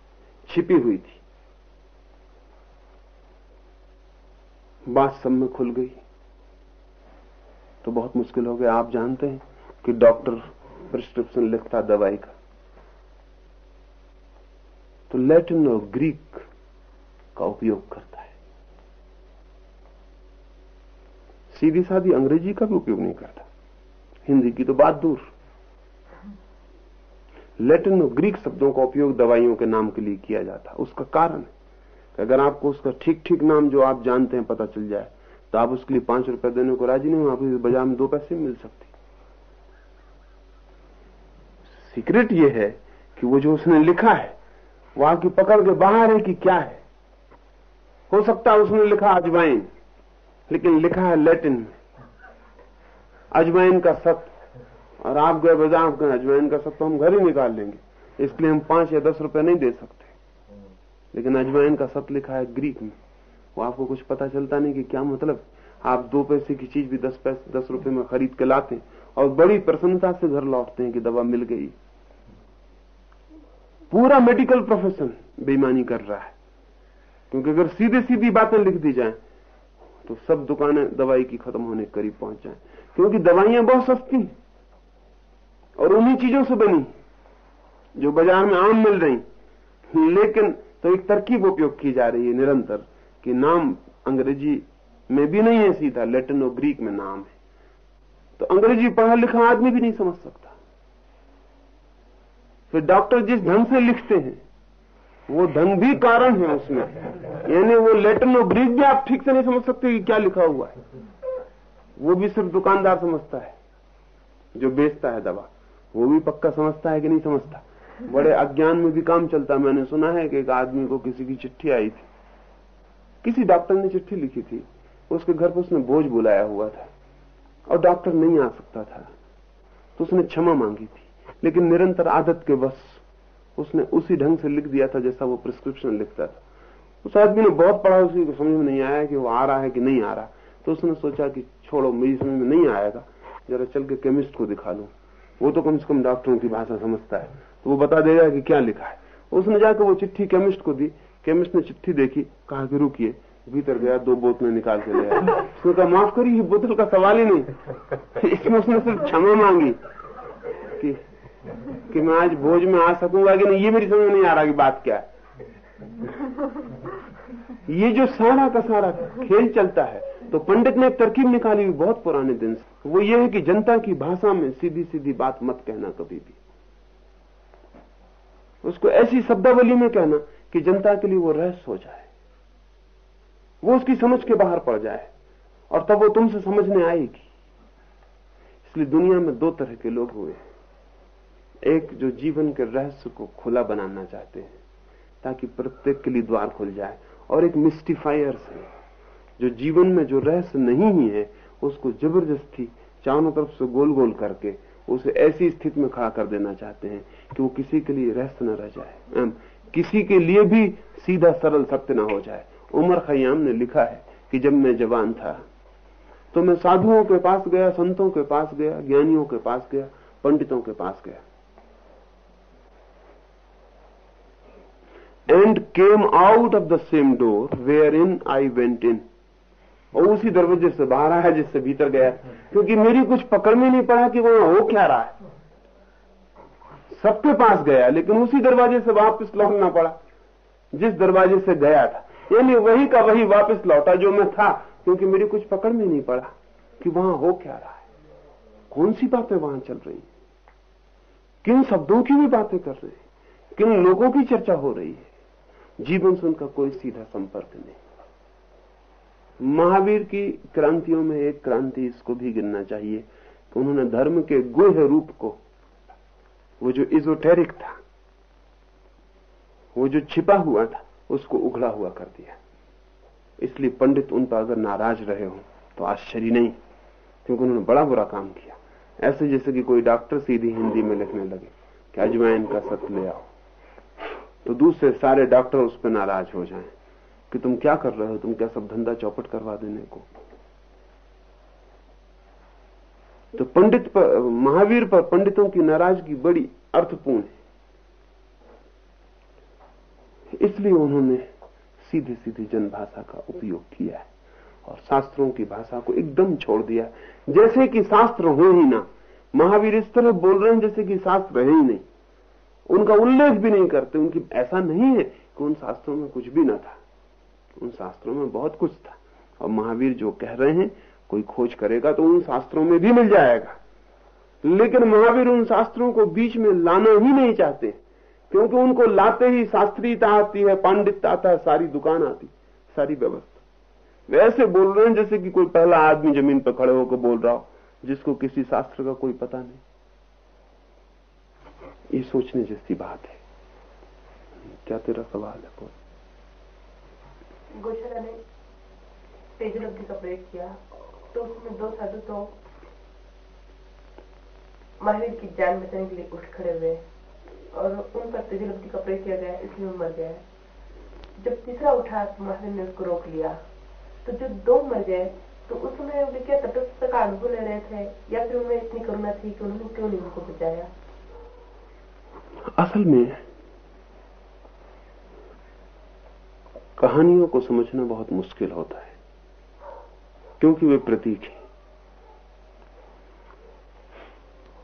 छिपी हुई थी। बात सब में खुल गई। तो बहुत मुश्किल हो गया। आप जानते हैं कि डॉक्टर प्रिस्क्रिप्शन लिखता दवाई का। तो लैटिन और ग्रीक का उपयोग करता है। सीधी सादी अंग्रेज़ी का भी उपयोग नहीं करता। हिंदी की तो बात दूर। लैटिन और ग्रीक शब्दों का उपयोग दवाइयों के नाम के लिए किया जाता। उसका कारण है कि अगर आपको उसका ठीक ठीक नाम जो आप जानते हैं पता चल जाए तो आप उसके लिए पाँच रुपए देने को राज़ी नहीं हो आपको बाज़ार में दो पैसे मिल सकती। सीक्रेट ये है कि वो जो उसने लिखा है, वो आपकी पकड़ के बाहर है कि क्या है। हो सकता है उसने लिखा अजवाइन, लेकिन लिखा है लैटिन में। अजवाइन का सत्य और आप गए बाज़ार में अजवाइन का सत्य तो हम घर ही निकाल लेंगे इसलिए हम पाँच या दस रुपए नहीं दे सकते। लेकिन अजवाइन का सत्य लिखा है ग्रीक में। वो आपको कुछ पता चलता नहीं कि क्या मतलब। आप दो पैसे की चीज़ भी दस पैसे, दस रुपए में खरीद के लाते और बड़ी प्रसन्नता से घर लौटते हैं कि दवा मिल गई। पूरा मेडिकल प्रोफेशन बेईमानी कर रहा है। क्योंकि अगर सीधे सीधी बातें लिख दी जाए तो सब दुकानें दवाई की खत्म होने के करीब पहुँच जाए। क्योंकि दवाइयाँ बहुत सस्ती और उन्हीं चीज़ों से बनी जो बाज़ार में आम मिल रही लेकिन तो एक तरकीब उपयोग की जा रही है, निरंतर। कि नाम अंग्रेज़ी में भी नहीं है सीधा लेटिन और ग्रीक में नाम है। तो अंग्रेज़ी पढ़ा लिखा आदमी भी नहीं समझ सकता। फिर डॉक्टर जिस ढंग से लिखते हैं, वो ढंग भी कारण है उसमें। यानी वो लेटिन और ग्रीक भी आप ठीक से नहीं समझ सकते कि क्या लिखा हुआ है। वो भी सिर्फ़ दुकानदार समझता है, जो बेचता है दवा। वो भी पक्का समझता है कि नहीं समझता। बड़े अज्ञान में भी काम चलता मैंने सुना है कि एक आदमी को किसी की चिट्ठी आई थी। किसी डॉक्टर ने चिट्ठी लिखी थी, उसके घर पर उसने बोझ बुलाया हुआ था और डॉक्टर नहीं आ सकता था। तो उसने क्षमा मांगी थी, लेकिन निरंतर आदत के बस उसने उसी ढंग से लिख दिया था जैसा वो प्रिस्क्रिप्शन लिखता था। उस आदमी ने बहुत पढ़ा, उसी को समझ में नहीं आया कि वो आ रहा है कि नहीं आ रहा। तो उसने सोचा कि छोड़ो मेरी समझ में नहीं आएगा, जरा चल के केमिस्ट को दिखा लू। वो तो कम से कम डॉक्टरों की भाषा समझता है। तो वो बता देगा कि क्या लिखा है। उसने जाकर वो चिट्ठी केमिस्ट को दी केमिस्ट ने चिट्ठी देखी, कहा कि रुकिए, भीतर गया, दो बोतलें निकाल के ले उसने कहा, माफ़ करिए बोतल का सवाल ही नहीं। इसमें उसने सिर्फ़ क्षमा मांगी कि कि मैं आज भोज में आ सकूँगा कि नहीं, ये मेरी समझ नहीं आ रहा कि बात क्या है। ये जो सारा का सारा खेल चलता है तो पंडित ने एक तरकीब निकाली हुई बहुत पुराने दिन से। वो ये है कि जनता की भाषा में सीधी सीधी बात मत कहना कभी भी। उसको ऐसी शब्दावली में कहना कि जनता के लिए वो रहस्य हो जाए। वो उसकी समझ के बाहर पड़ जाए और तब वो तुमसे समझने आएगी। इसलिए दुनिया में दो तरह के लोग हुए एक जो जीवन के रहस्य को खुला बनाना चाहते हैं, ताकि प्रत्येक के लिए द्वार खुल जाए, और एक मिस्टिफायर्स है, जो जीवन में जो रहस्य नहीं ही है, उसको ज़बरदस्ती चारों तरफ़ से गोल गोल करके उसे ऐसी स्थिति में खड़ा कर देना चाहते हैं कि वो किसी के लिए रहस्य न रह जाए। किसी के लिए भी सीधा सरल सत्य न हो जाए। उमर खयाम ने लिखा है कि जब मैं जवान था तो मैं साधुओं के पास गया, संतों के पास गया, ज्ञानियों के पास गया, पंडितों के पास गया। And came out of the same door wherein I went in और उसी दरवाजे से बाहर आया, जिससे भीतर गया। क्योंकि मेरी कुछ पकड़ में नहीं पड़ा कि वहाँ हो क्या रहा है। सबके पास गया, लेकिन उसी दरवाजे से वापस लौटना पड़ा, जिस दरवाजे से गया था। यानी वही का वही वापस लौटा जो मैं था, क्योंकि मेरी कुछ पकड़ में नहीं पड़ा कि वहाँ हो क्या रहा है। कौन सी बातें वहाँ चल रही किन शब्दों की भी बातें कर रहे हैं? किन लोगों की चर्चा हो रही है? जीवन से उनका कोई सीधा संपर्क नहीं। महावीर की क्रांतियों में एक क्रांति इसको भी गिनना चाहिए कि उन्होंने धर्म के गुह रूप को वो जो इजोटेरिक था, वो जो छिपा हुआ था, उसको उघड़ा हुआ कर दिया। इसलिए पंडित उन पर अगर नाराज़ रहे हो तो आश्चर्य नहीं, क्योंकि उन्होंने बड़ा बुरा काम किया। ऐसे जैसे कि कोई डॉक्टर सीधी हिंदी में लिखने लगे कि अजवाइन का सत ले आओ। तो दूसरे सारे डॉक्टर उस पर नाराज़ हो जाएँ कि तुम क्या कर रहे हो, तुम क्या सब धंधा चौपट करवा देने को? तो पंडित पर महावीर पर पंडितों की नाराज़गी बड़ी अर्थपूर्ण है। इसलिए उन्होंने सीधे सीधे जनभाषा का उपयोग किया है और शास्त्रों की भाषा को एकदम छोड़ दिया। जैसे कि शास्त्र हो ही ना, महावीर इस तरह बोल रहे हैं जैसे कि शास्त्र है ही नहीं। उनका उल्लेख भी नहीं करते, उनकी ऐसा नहीं है कि उन शास्त्रों में कुछ भी ना था। उन शास्त्रों में बहुत कुछ था और महावीर जो कह रहे हैं कोई खोज करेगा तो उन शास्त्रों में भी मिल जाएगा। लेकिन महावीर उन शास्त्रों को बीच में लाना ही नहीं चाहते, क्योंकि उनको लाते ही शास्त्रीयता आती है, पांडित्य आता है, सारी दुकान आती, सारी व्यवस्था। वे ऐसे बोल रहे हैं जैसे कि कोई पहला आदमी ज़मीन पर खड़े होकर बोल रहा हो, जिसको किसी शास्त्र का कोई पता नहीं। ये सोचने जैसी बात है। क्या तेरा सवाल है बोल गोशाला ने तेजलब्धि का प्रयोग किया तो उसमें दो साधु तो महावीर की जान बचाने के लिए उठ खड़े हुए और उन पर तेजलब्धि का प्रयोग किया गया इसलिए वो मर गया जब तीसरा उठा तो महावीर ने उसको रोक लिया। तो जो दो मर गए तो उस समय वे क्या तटस्थ का अनुभव ले रहे थे? या फिर उनमें इतनी करुणा थी कि उन्होंने क्यों नहीं उनको बचाया? असल में, कहानियों को समझना बहुत मुश्किल होता है। क्योंकि वे प्रतीक हैं।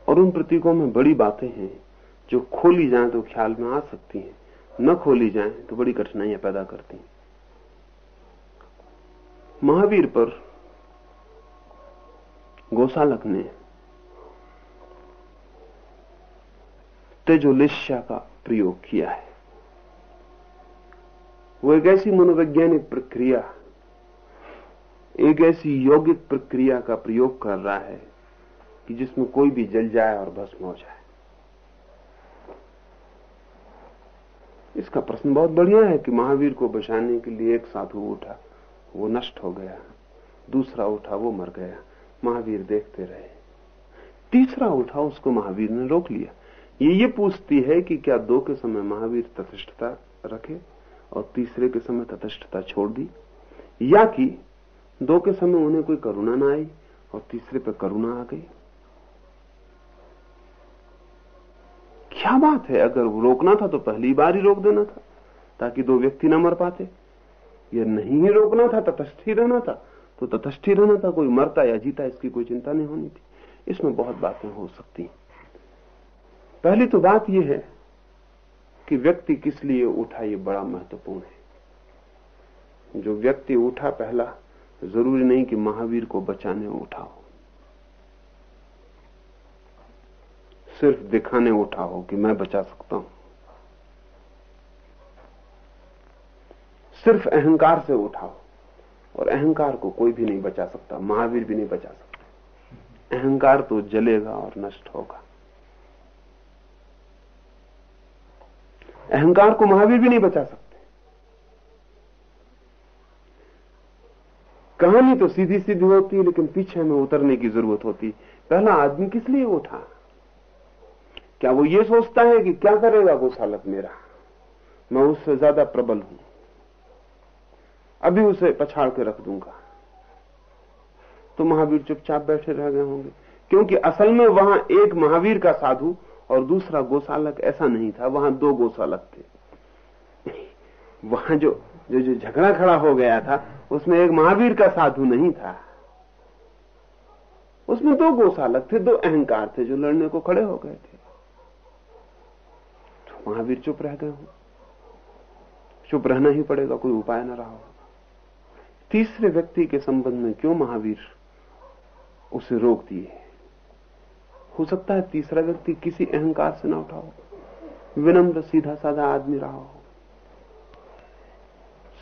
और उन प्रतीकों में बड़ी बातें हैं, जो खोली जाए तो ख्याल में आ सकती हैं, न खोली जाए तो बड़ी कठिनाइयाँ पैदा करती हैं। महावीर पर गोसालक ने तेजोलिश्या का प्रयोग किया है। वो एक ऐसी मनोवैज्ञानिक प्रक्रिया एक ऐसी यौगिक प्रक्रिया का प्रयोग कर रहा है कि जिसमें कोई भी जल जाए और भस्म हो जाए। इसका प्रश्न बहुत बढ़िया है कि महावीर को बचाने के लिए एक साधु उठा, वो नष्ट हो गया, दूसरा उठा, वो मर गया, महावीर देखते रहे। तीसरा उठा, उसको महावीर ने रोक लिया। ये ये पूछती है कि क्या दो के समय महावीर तथस्थता रखे और तीसरे के समय तथस्थता छोड़ दी, या कि दो के समय उन्हें कोई करुणा ना आई और तीसरे पे करुणा आ गई। क्या बात है? अगर रोकना था तो पहली बार ही रोक देना था, ताकि दो व्यक्ति ना मर पाते। या नहीं ही रोकना था, तटस्थ ही रहना था तो तटस्थ ही रहना था, कोई मरता या जीता, इसकी कोई चिंता नहीं होनी थी। इसमें बहुत बातें हो सकती पहली तो बात यह है कि व्यक्ति किस लिए उठा ये बड़ा महत्वपूर्ण है। जो व्यक्ति उठा पहला ज़रूरी नहीं कि महावीर को बचाने उठा हो सिर्फ़ दिखाने उठा हो कि मैं बचा सकता हूँ। सिर्फ़ अहंकार से उठाओ और अहंकार को कोई भी नहीं बचा सकता, महावीर भी नहीं बचा सकता। अहंकार तो जलेगा और नष्ट होगा। अहंकार को महावीर भी नहीं बचा सकते। कहानी तो सीधी सीधी होती है लेकिन पीछे में उतरने की ज़रूरत होती। पहला आदमी किस लिए उठा? क्या वो ये सोचता है कि क्या करेगा गोसालक मेरा? मैं उससे ज़्यादा प्रबल हूँ। अभी उसे पछाड़ के रख दूँगा। तो महावीर चुपचाप बैठे रह गए होंगे, क्योंकि असल में वहाँ एक महावीर का साधु और दूसरा गोसालक ऐसा नहीं था, वहाँ दो गोसालक थे। वहाँ जो जो जो झगड़ा खड़ा हो गया था उसमें एक महावीर का साधु नहीं था। उसमें दो गोसालक थे, दो अहंकार थे जो लड़ने को खड़े हो गए थे। तो महावीर चुप रह गए हो। चुप रहना ही पड़ेगा, कोई उपाय न रहा हो तीसरे व्यक्ति के संबंध में क्यों महावीर उसे रोक दिए? हो सकता है तीसरा व्यक्ति किसी अहंकार से ना उठाओ। विनम्र सीधा साधा आदमी रहा हो।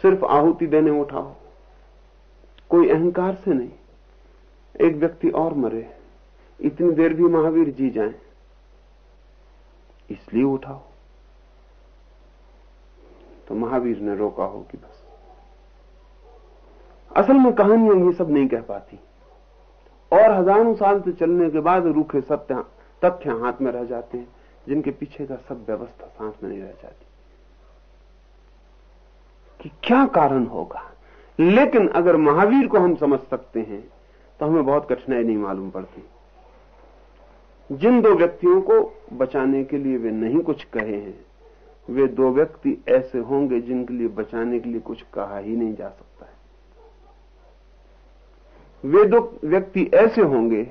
सिर्फ़ आहुति देने उठा हो कोई अहंकार से नहीं। एक व्यक्ति और मरे। इतनी देर भी महावीर जी जाए। इसलिए उठाओ। तो महावीर ने रोका हो कि बस। असल में कहानियाँ ये सब नहीं कह पाती। और हज़ारों साल से चलने के बाद रूखे सत्य, तथ्य हाथ में रह जाते हैं, जिनके पीछे का सब व्यवस्था सांस में नहीं रह जाती। कि क्या कारण होगा? लेकिन अगर महावीर को हम समझ सकते हैं तो हमें बहुत कठिनाई नहीं मालूम पड़ती। जिन दो व्यक्तियों को बचाने के लिए वे नहीं कुछ कहे हैं, वे दो व्यक्ति ऐसे होंगे जिनके लिए बचाने के लिए कुछ कहा ही नहीं जा सकता है। वे दो व्यक्ति ऐसे होंगे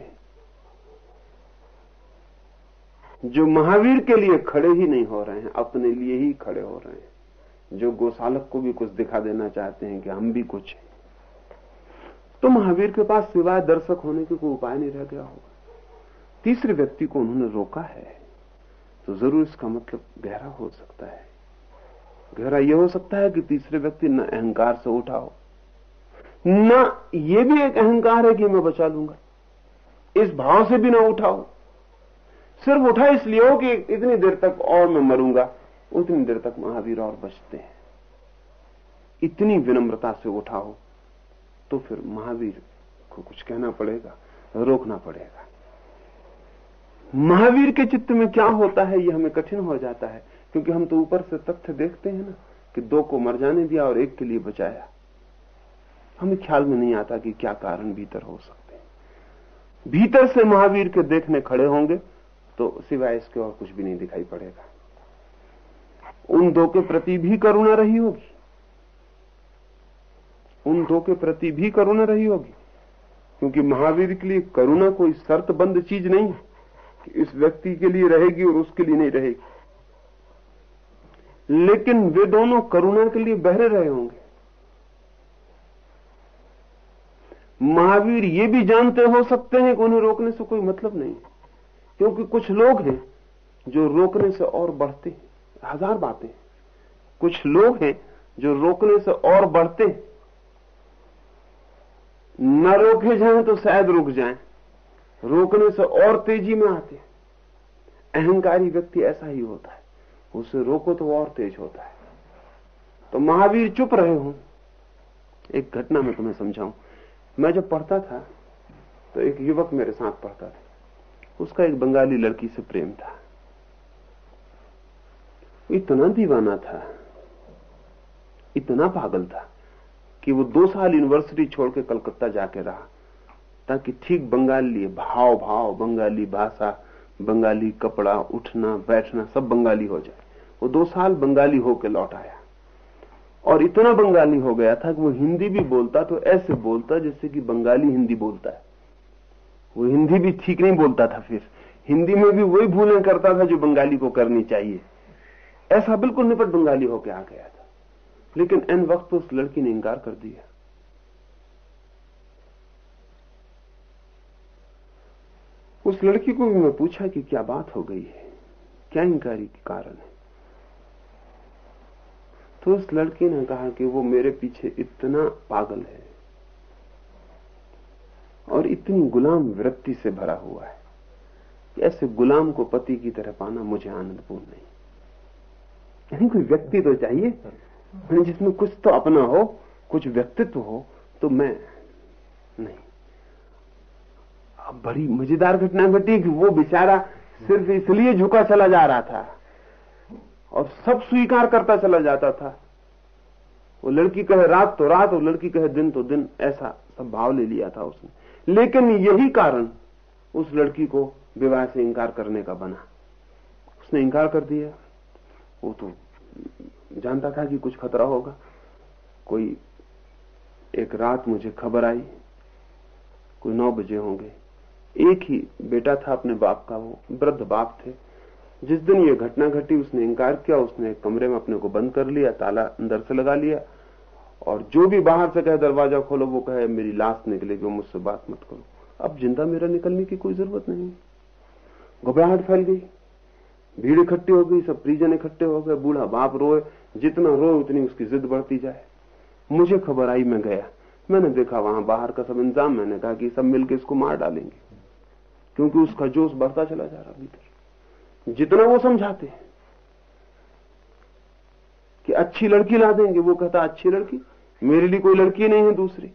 जो महावीर के लिए खड़े ही नहीं हो रहे हैं, अपने लिए ही खड़े हो रहे हैं। जो गोशालक को भी कुछ दिखा देना चाहते हैं कि हम भी कुछ हैं। तो महावीर के पास सिवाय दर्शक होने के कोई उपाय नहीं रह गया होगा। तीसरे व्यक्ति को उन्होंने रोका है तो ज़रूर इसका मतलब गहरा हो सकता है। गहरा यह हो सकता है कि तीसरे व्यक्ति न अहंकार से उठा हो। न ये भी एक अहंकार है कि मैं बचा लूँगा। इस भाव से भी ना उठाओ सिर्फ़ उठा इसलिए हो कि इतनी देर तक और मैं मरूँगा। उतनी देर तक महावीर और बचते हैं। इतनी विनम्रता से उठाओ तो फिर महावीर को कुछ कहना पड़ेगा, रोकना पड़ेगा। महावीर के चित्त में क्या होता है, यह हमें कठिन हो जाता है, क्योंकि हम तो ऊपर से तथ्य देखते हैं ना, कि दो को मर जाने दिया और एक के लिए बचाया। हमें ख्याल में नहीं आता कि क्या कारण भीतर हो सकते हैं। भीतर से महावीर के देखने खड़े होंगे तो सिवाय इसके और कुछ भी नहीं दिखाई पड़ेगा। उन दो के प्रति भी करुणा रही होगी। उन दो के प्रति भी करुणा रही होगी। क्योंकि महावीर के लिए करुणा कोई शर्तबंद चीज़ नहीं है कि इस व्यक्ति के लिए रहेगी और उसके लिए नहीं रहेगी। लेकिन वे दोनों करुणा के लिए बहरे रहे होंगे। महावीर ये भी जानते हो सकते हैं कि उन्हें रोकने से कोई मतलब नहीं क्योंकि कुछ लोग हैं जो रोकने से और बढ़ते हैं। हज़ार बातें। कुछ लोग हैं जो रोकने से और बढ़ते न रोके जाएँ तो शायद रुक जाएँ। रोकने से और तेज़ी में आते अहंकारी व्यक्ति ऐसा ही होता है। उसे रोको तो और तेज होता है। तो महावीर चुप रहे हूँ। एक घटना में तुम्हें समझाऊं। मैं जब पढ़ता था तो एक युवक मेरे साथ पढ़ता था। उसका एक बंगाली लड़की से प्रेम था। इतना दीवाना था, इतना पागल था कि वो दो साल यूनिवर्सिटी छोड़ के कलकत्ता जाके रहा, ताकि ठीक बंगाली, भाव भाव बंगाली भाषा, बंगाली कपड़ा, उठना, बैठना, सब बंगाली हो जाए। वो दो साल बंगाली होके लौट आया। और इतना बंगाली हो गया था कि वो हिंदी भी बोलता तो ऐसे बोलता जैसे कि बंगाली हिंदी बोलता है। वो हिंदी भी ठीक नहीं बोलता था फिर। हिंदी में भी वही भूलें करता था जो बंगाली को करनी चाहिए। ऐसा बिल्कुल निपट बंगाली होके आ गया था। लेकिन एन वक्त उस लड़की ने इंकार कर दिया। उस लड़की को भी मैं पूछा कि क्या बात हो गई है? क्या इंकारी के कारण है? तो उस लड़की ने कहा कि वो मेरे पीछे इतना पागल है और इतनी गुलाम वृत्ति से भरा हुआ है। कि ऐसे गुलाम को पति की तरह पाना मुझे आनंदपूर्ण नहीं। यानी कोई व्यक्ति तो चाहिए जिसमें कुछ तो अपना हो, कुछ व्यक्तित्व हो तो मैं नहीं। अब बड़ी मज़ेदार घटना घटी कि वो बेचारा सिर्फ़ इसलिए झुका चला जा रहा था और सब स्वीकार करता चला जाता था। वो लड़की कहे रात तो रात और लड़की कहे दिन तो दिन, ऐसा सब भाव ले लिया था उसने। लेकिन यही कारण उस लड़की को विवाह से इंकार करने का बना। उसने इंकार कर दिया। वो तो जानता था कि कुछ खतरा होगा। कोई एक रात मुझे खबर आई, कोई नौ बजे होंगे। एक ही बेटा था अपने बाप का, वो वृद्ध बाप थे। जिस दिन ये घटना घटी, उसने इंकार किया, उसने कमरे में अपने को बंद कर लिया, ताला अंदर से लगा लिया। और जो भी बाहर से कहे, दरवाज़ा खोलो, वो कहे, मेरी लाश निकलेगी मुझसे बात मत करो। अब ज़िंदा मेरा निकलने की कोई ज़रूरत नहीं। घबराहट फैल गई। भीड़ इकट्ठी हो गई, सब परिजन इकट्ठे हो गए, बूढ़ा बाप रोए, जितना रोए उतनी उसकी जिद बढ़ती जाए। मुझे खबर आई, मैं गया। मैंने देखा वहाँ बाहर का सब इंतज़ाम, मैंने कहा कि सब मिलकर इसको मार डालेंगे। क्योंकि उसका जोश बढ़ता चला जा रहा भीतर। जितना वो समझाते हैं कि अच्छी लड़की ला देंगे, वो कहता, अच्छी लड़की, मेरे लिए कोई लड़की नहीं है दूसरी।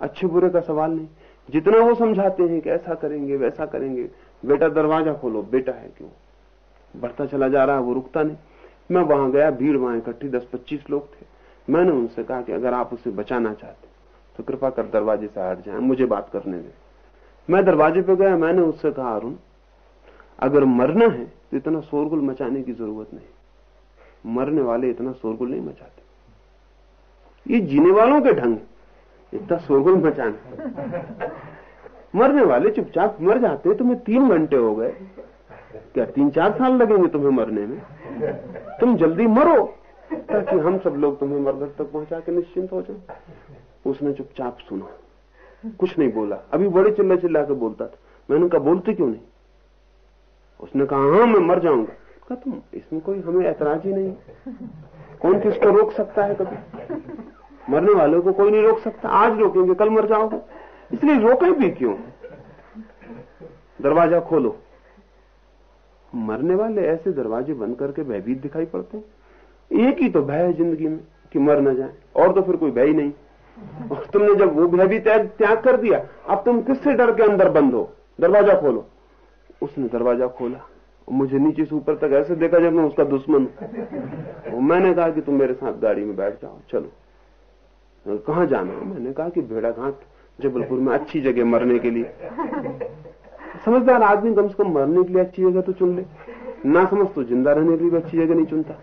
अच्छे बुरे का सवाल नहीं। जितना वो समझाते हैं कि ऐसा करेंगे, वैसा करेंगे, बेटा दरवाज़ा खोलो, बेटा है क्यों? बढ़ता चला जा रहा है, वो रुकता नहीं। मैं वहाँ गया, भीड़ वहाँ इकट्ठी, दस पच्चीस लोग थे। मैंने उनसे कहा कि अगर आप उसे बचाना चाहते तो कृपा कर दरवाजे से हट जाए, मुझे बात करने दें। मैं दरवाजे पे गया, मैंने उससे कहा, अरुण, अगर मरना है तो इतना शोरगुल मचाने की ज़रूरत नहीं। मरने वाले इतना शोरगुल नहीं मचाते। ये जीने वालों के ढंग इतना शोरगुल मचाना। मरने वाले चुपचाप मर जाते तुम्हें तीन घंटे हो गए। क्या तीन चार साल लगेंगे तुम्हें मरने में? तुम जल्दी मरो, ताकि हम सब लोग तुम्हें मरघट तक पहुँचा के निश्चिंत हो जाए। उसने चुपचाप सुना। कुछ नहीं बोला। अभी बड़े चिल्ला चिल्ला के बोलता था। मैंने कहा, बोलते क्यों नहीं? उसने कहा हाँ मैं मर जाऊँगा। कहा, तुम, इसमें कोई हमें ऐतराज ही नहीं। कौन किसको रोक सकता है कभी? मरने वालों को कोई नहीं रोक सकता। आज रोकेंगे, कल मर जाओगे। इसलिए रोके भी क्यों? दरवाज़ा खोलो। मरने वाले ऐसे दरवाजे बंद करके भयभीत दिखाई पड़ते हैं। एक ही तो भय है ज़िंदगी में कि मर न जाए, और तो फिर कोई भय ही नहीं। और तुमने जब वो भय भी त्याग कर दिया, अब तुम किससे डर के अंदर बंद हो? दरवाज़ा खोलो। उसने दरवाज़ा खोला। मुझे नीचे से ऊपर तक ऐसे देखा जब मैं उसका दुश्मन हूँ। मैंने कहा कि तुम मेरे साथ गाड़ी में बैठ जाओ, चलो। कहा जाना? मैंने कहा कि भेड़ाघाट जबलपुर में अच्छी जगह मरने के लिए। समझदार आदमी कम से कम मरने के लिए अच्छी जगह तो चुन ले। ना समझ तो ज़िंदा रहने के लिए अच्छी जगह नहीं चुनता।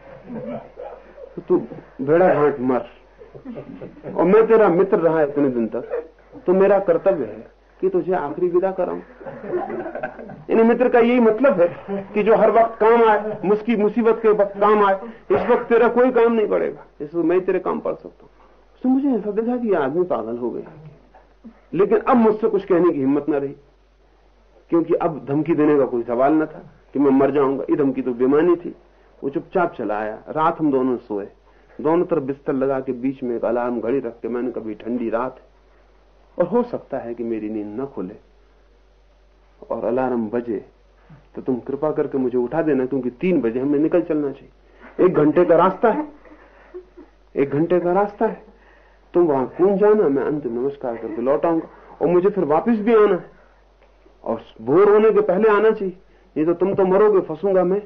तो तू भेड़ा घाट मर। और मैं तेरा मित्र रहा इतने दिन तक तो मेरा कर्तव्य है कि तुझे आखिरी विदा कराऊं। इन मित्र का यही मतलब है कि जो हर वक्त काम आए मुस्की मुसीबत के वक्त काम आए, इस वक्त तेरा कोई काम नहीं पड़ेगा इस वक्त मैं तेरे काम पड़ सकता हूँ। तो मुझे ऐसा देखा कि आदमी पागल हो गया। लेकिन अब मुझसे कुछ कहने की हिम्मत न रही। क्योंकि अब धमकी देने का कोई सवाल न था कि मैं मर जाऊँगा। ये धमकी तो बेमानी थी। वो चुपचाप चला आया। रात हम दोनों सोए। दोनों तरफ़ बिस्तर लगा के बीच में एक अलार्म घड़ी रख के मैंने कभी ठंडी रात और हो सकता है कि मेरी नींद न खुले। और अलार्म बजे तो तुम कृपा करके मुझे उठा देना, क्योंकि तीन बजे हमें निकल चलना चाहिए। एक घंटे का रास्ता है। एक घंटे का रास्ता है। तुम वहाँ कूद जाना? मैं अंतिम नमस्कार करके लौट आऊँगा। और मुझे फिर वापस भी आना है। और भोर होने के पहले आना चाहिए। नहीं तो तुम तो मरोगे, फंसूँगा मैं।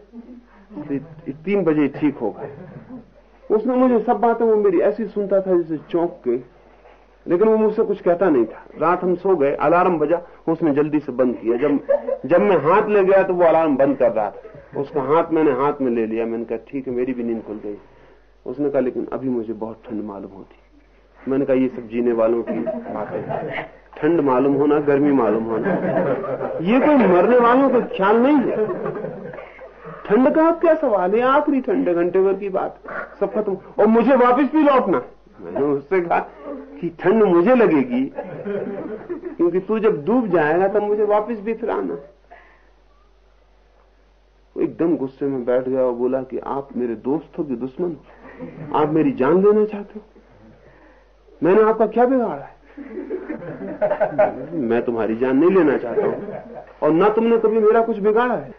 तीन बजे ठीक होगा। उसने मुझे सब बातें, वो मेरी ऐसी सुनता था जैसे चौंक के। लेकिन वो मुझसे कुछ कहता नहीं था। रात हम सो गए, अलार्म बजा, उसने जल्दी से बंद किया। जब जब मैं हाथ ले गया तो वो अलार्म बंद कर रहा था। उसका हाथ मैंने हाथ में ले लिया। मैंने कहा, ठीक है, मेरी भी नींद खुल गई। उसने कहा, लेकिन अभी मुझे बहुत ठंड मालूम होती। मैंने कहा, ये सब जीने वालों की बातें ठंड मालूम होना, गर्मी मालूम होना। ये कोई मरने वालों का ख्याल नहीं है। ठंड का क्या सवाल है? आखिरी ठंडे घंटे भर की बात। सब खत्म। और मुझे वापस भी लौटना। मैंने उससे कहा कि ठंड मुझे लगेगी, क्योंकि तू जब डूब जाएगा, तब मुझे वापस भी फिर आना। वो एकदम गुस्से में बैठ गया और बोला कि आप मेरे दोस्त हो कि दुश्मन? आप मेरी जान देना चाहते हो? मैंने आपका क्या बिगाड़ा है? मैं तुम्हारी जान नहीं लेना चाहता हूँ। और ना तुमने कभी मेरा कुछ बिगाड़ा है।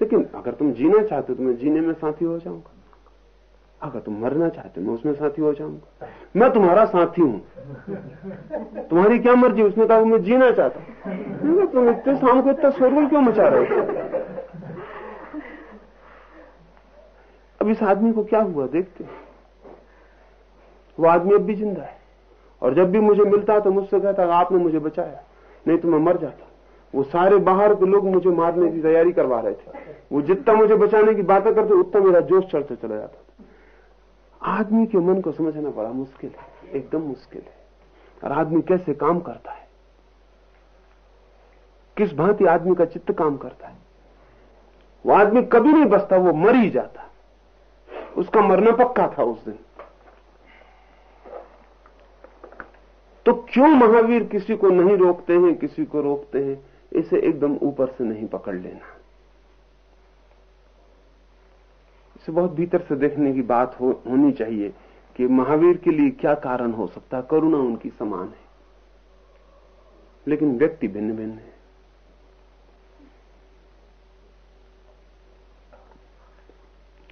लेकिन अगर तुम जीना चाहते हो तो मैं जीने में साथी हो जाऊँगा। अगर तुम मरना चाहते हो, मैं उसमें साथी हो जाऊँगा। मैं तुम्हारा साथी हूँ। तुम्हारी क्या मर्ज़ी? उसने कहा, मैं जीना चाहता हूँ। तुम इतने शाम को इतना शोरगुल क्यों मचा रहे हो? अब इस आदमी को क्या हुआ? देखते वो आदमी अब भी ज़िंदा है। और जब भी मुझे मिलता तो मुझसे कहता, आपने मुझे बचाया, नहीं तो मैं मर जाता। वो सारे बाहर के लोग मुझे मारने की तैयारी करवा रहे थे। वो जितना मुझे बचाने की बातें करते, उतना मेरा जोश चढ़ते चला जाता आदमी के मन को समझना बड़ा मुश्किल है, एकदम मुश्किल है। और आदमी कैसे काम करता है? किस भांति आदमी का चित्त काम करता है? वो आदमी कभी नहीं बसता वो मर ही जाता। उसका मरना पक्का था उस दिन। तो क्यों महावीर किसी को नहीं रोकते हैं किसी को रोकते हैं? इसे एकदम ऊपर से नहीं पकड़ लेना। इसे बहुत भीतर से देखने की बात हो, होनी चाहिए कि महावीर के लिए क्या कारण हो सकता है। करुणा उनकी समान है लेकिन व्यक्ति भिन्न भिन्न है।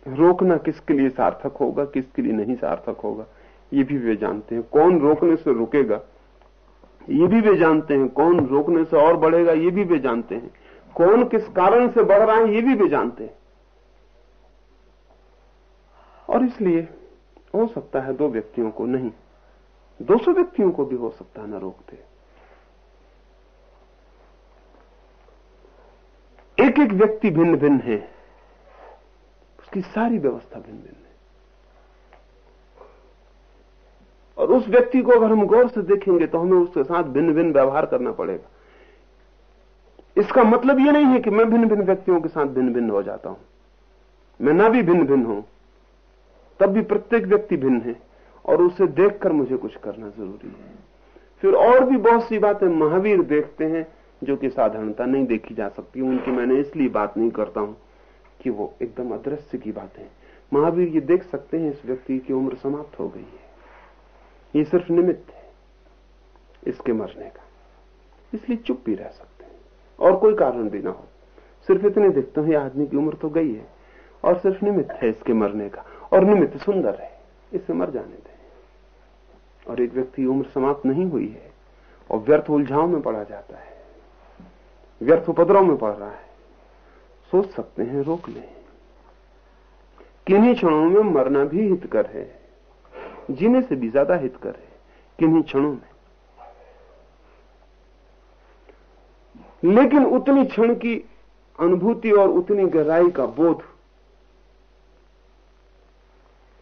रोकना किसके लिए सार्थक होगा किसके लिए नहीं सार्थक होगा? ये भी वे जानते हैं। कौन रोकने से रुकेगा? ये भी वे जानते हैं। कौन रोकने से और बढ़ेगा? ये भी वे जानते हैं। कौन किस कारण से बढ़ रहा है? ये भी वे जानते हैं। और इसलिए हो सकता है दो व्यक्तियों को नहीं दो सौ व्यक्तियों को भी हो सकता है ना रोकते। एक एक व्यक्ति भिन्न भिन्न है। उसकी सारी व्यवस्था भिन्न भिन्न है। और उस व्यक्ति को अगर हम गौर से देखेंगे तो हमें उसके साथ भिन्न भिन्न व्यवहार करना पड़ेगा। इसका मतलब यह नहीं है कि मैं भिन्न भिन्न व्यक्तियों के साथ भिन्न भिन्न हो जाता हूँ। मैं ना भी भिन्न भिन्न हूँ, तब भी प्रत्येक व्यक्ति भिन्न है और उसे देखकर मुझे कुछ करना ज़रूरी है। फिर और भी बहुत सी बातें महावीर देखते हैं जो कि साधारणता नहीं देखी जा सकती, उनकी मैंने इसलिए बात नहीं करता हूँ कि वो एकदम अदृश्य की बातें महावीर ये देख सकते हैं इस व्यक्ति की उम्र समाप्त हो गई है। ये सिर्फ़ निमित्त है इसके मरने का। इसलिए चुप भी रह सकते हैं। और कोई कारण भी ना हो। सिर्फ़ इतने देखते हैं आदमी की उम्र तो गई है। और सिर्फ़ निमित्त है इसके मरने का। और निमित्त सुंदर है इसे मर जाने दें। और एक व्यक्ति उम्र समाप्त नहीं हुई है, और व्यर्थ उलझाव में पड़ा जाता है, व्यर्थ उपद्रव में पड़ रहा है, सोच सकते हैं, रोक लें। किन्हीं क्षणों में मरना भी हितकर है। जीने से भी ज़्यादा हितकर है किन्हीं क्षणों में। लेकिन उतनी क्षण की अनुभूति और उतनी गहराई का बोध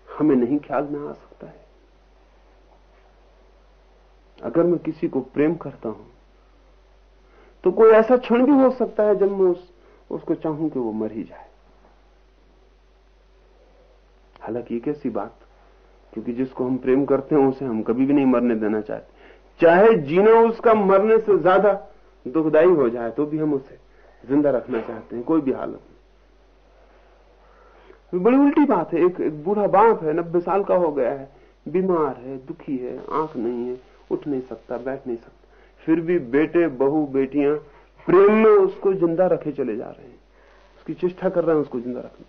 हमें नहीं ख्याल में आ सकता है। अगर मैं किसी को प्रेम करता हूँ तो कोई ऐसा क्षण भी हो सकता है जब मैं उस, उसको चाहूँ कि वो मर ही जाए। हालाँकि एक ऐसी बात क्योंकि जिसको हम प्रेम करते हैं उसे हम कभी भी नहीं मरने देना चाहते। चाहे जीना उसका मरने से ज़्यादा दुखदायी हो जाए तो भी हम उसे ज़िंदा रखना चाहते हैं कोई भी हालत में बड़ी उल्टी बात है एक, एक बूढ़ा बाप है नब्बे साल का हो गया है बीमार है दुखी है आँख नहीं है उठ नहीं सकता बैठ नहीं सकता। फिर भी बेटे बहू बेटियाँ प्रेम में उसको ज़िंदा रखे चले जा रहे हैं। उसकी चेष्टा कर रहे हैं उसको ज़िंदा रखने।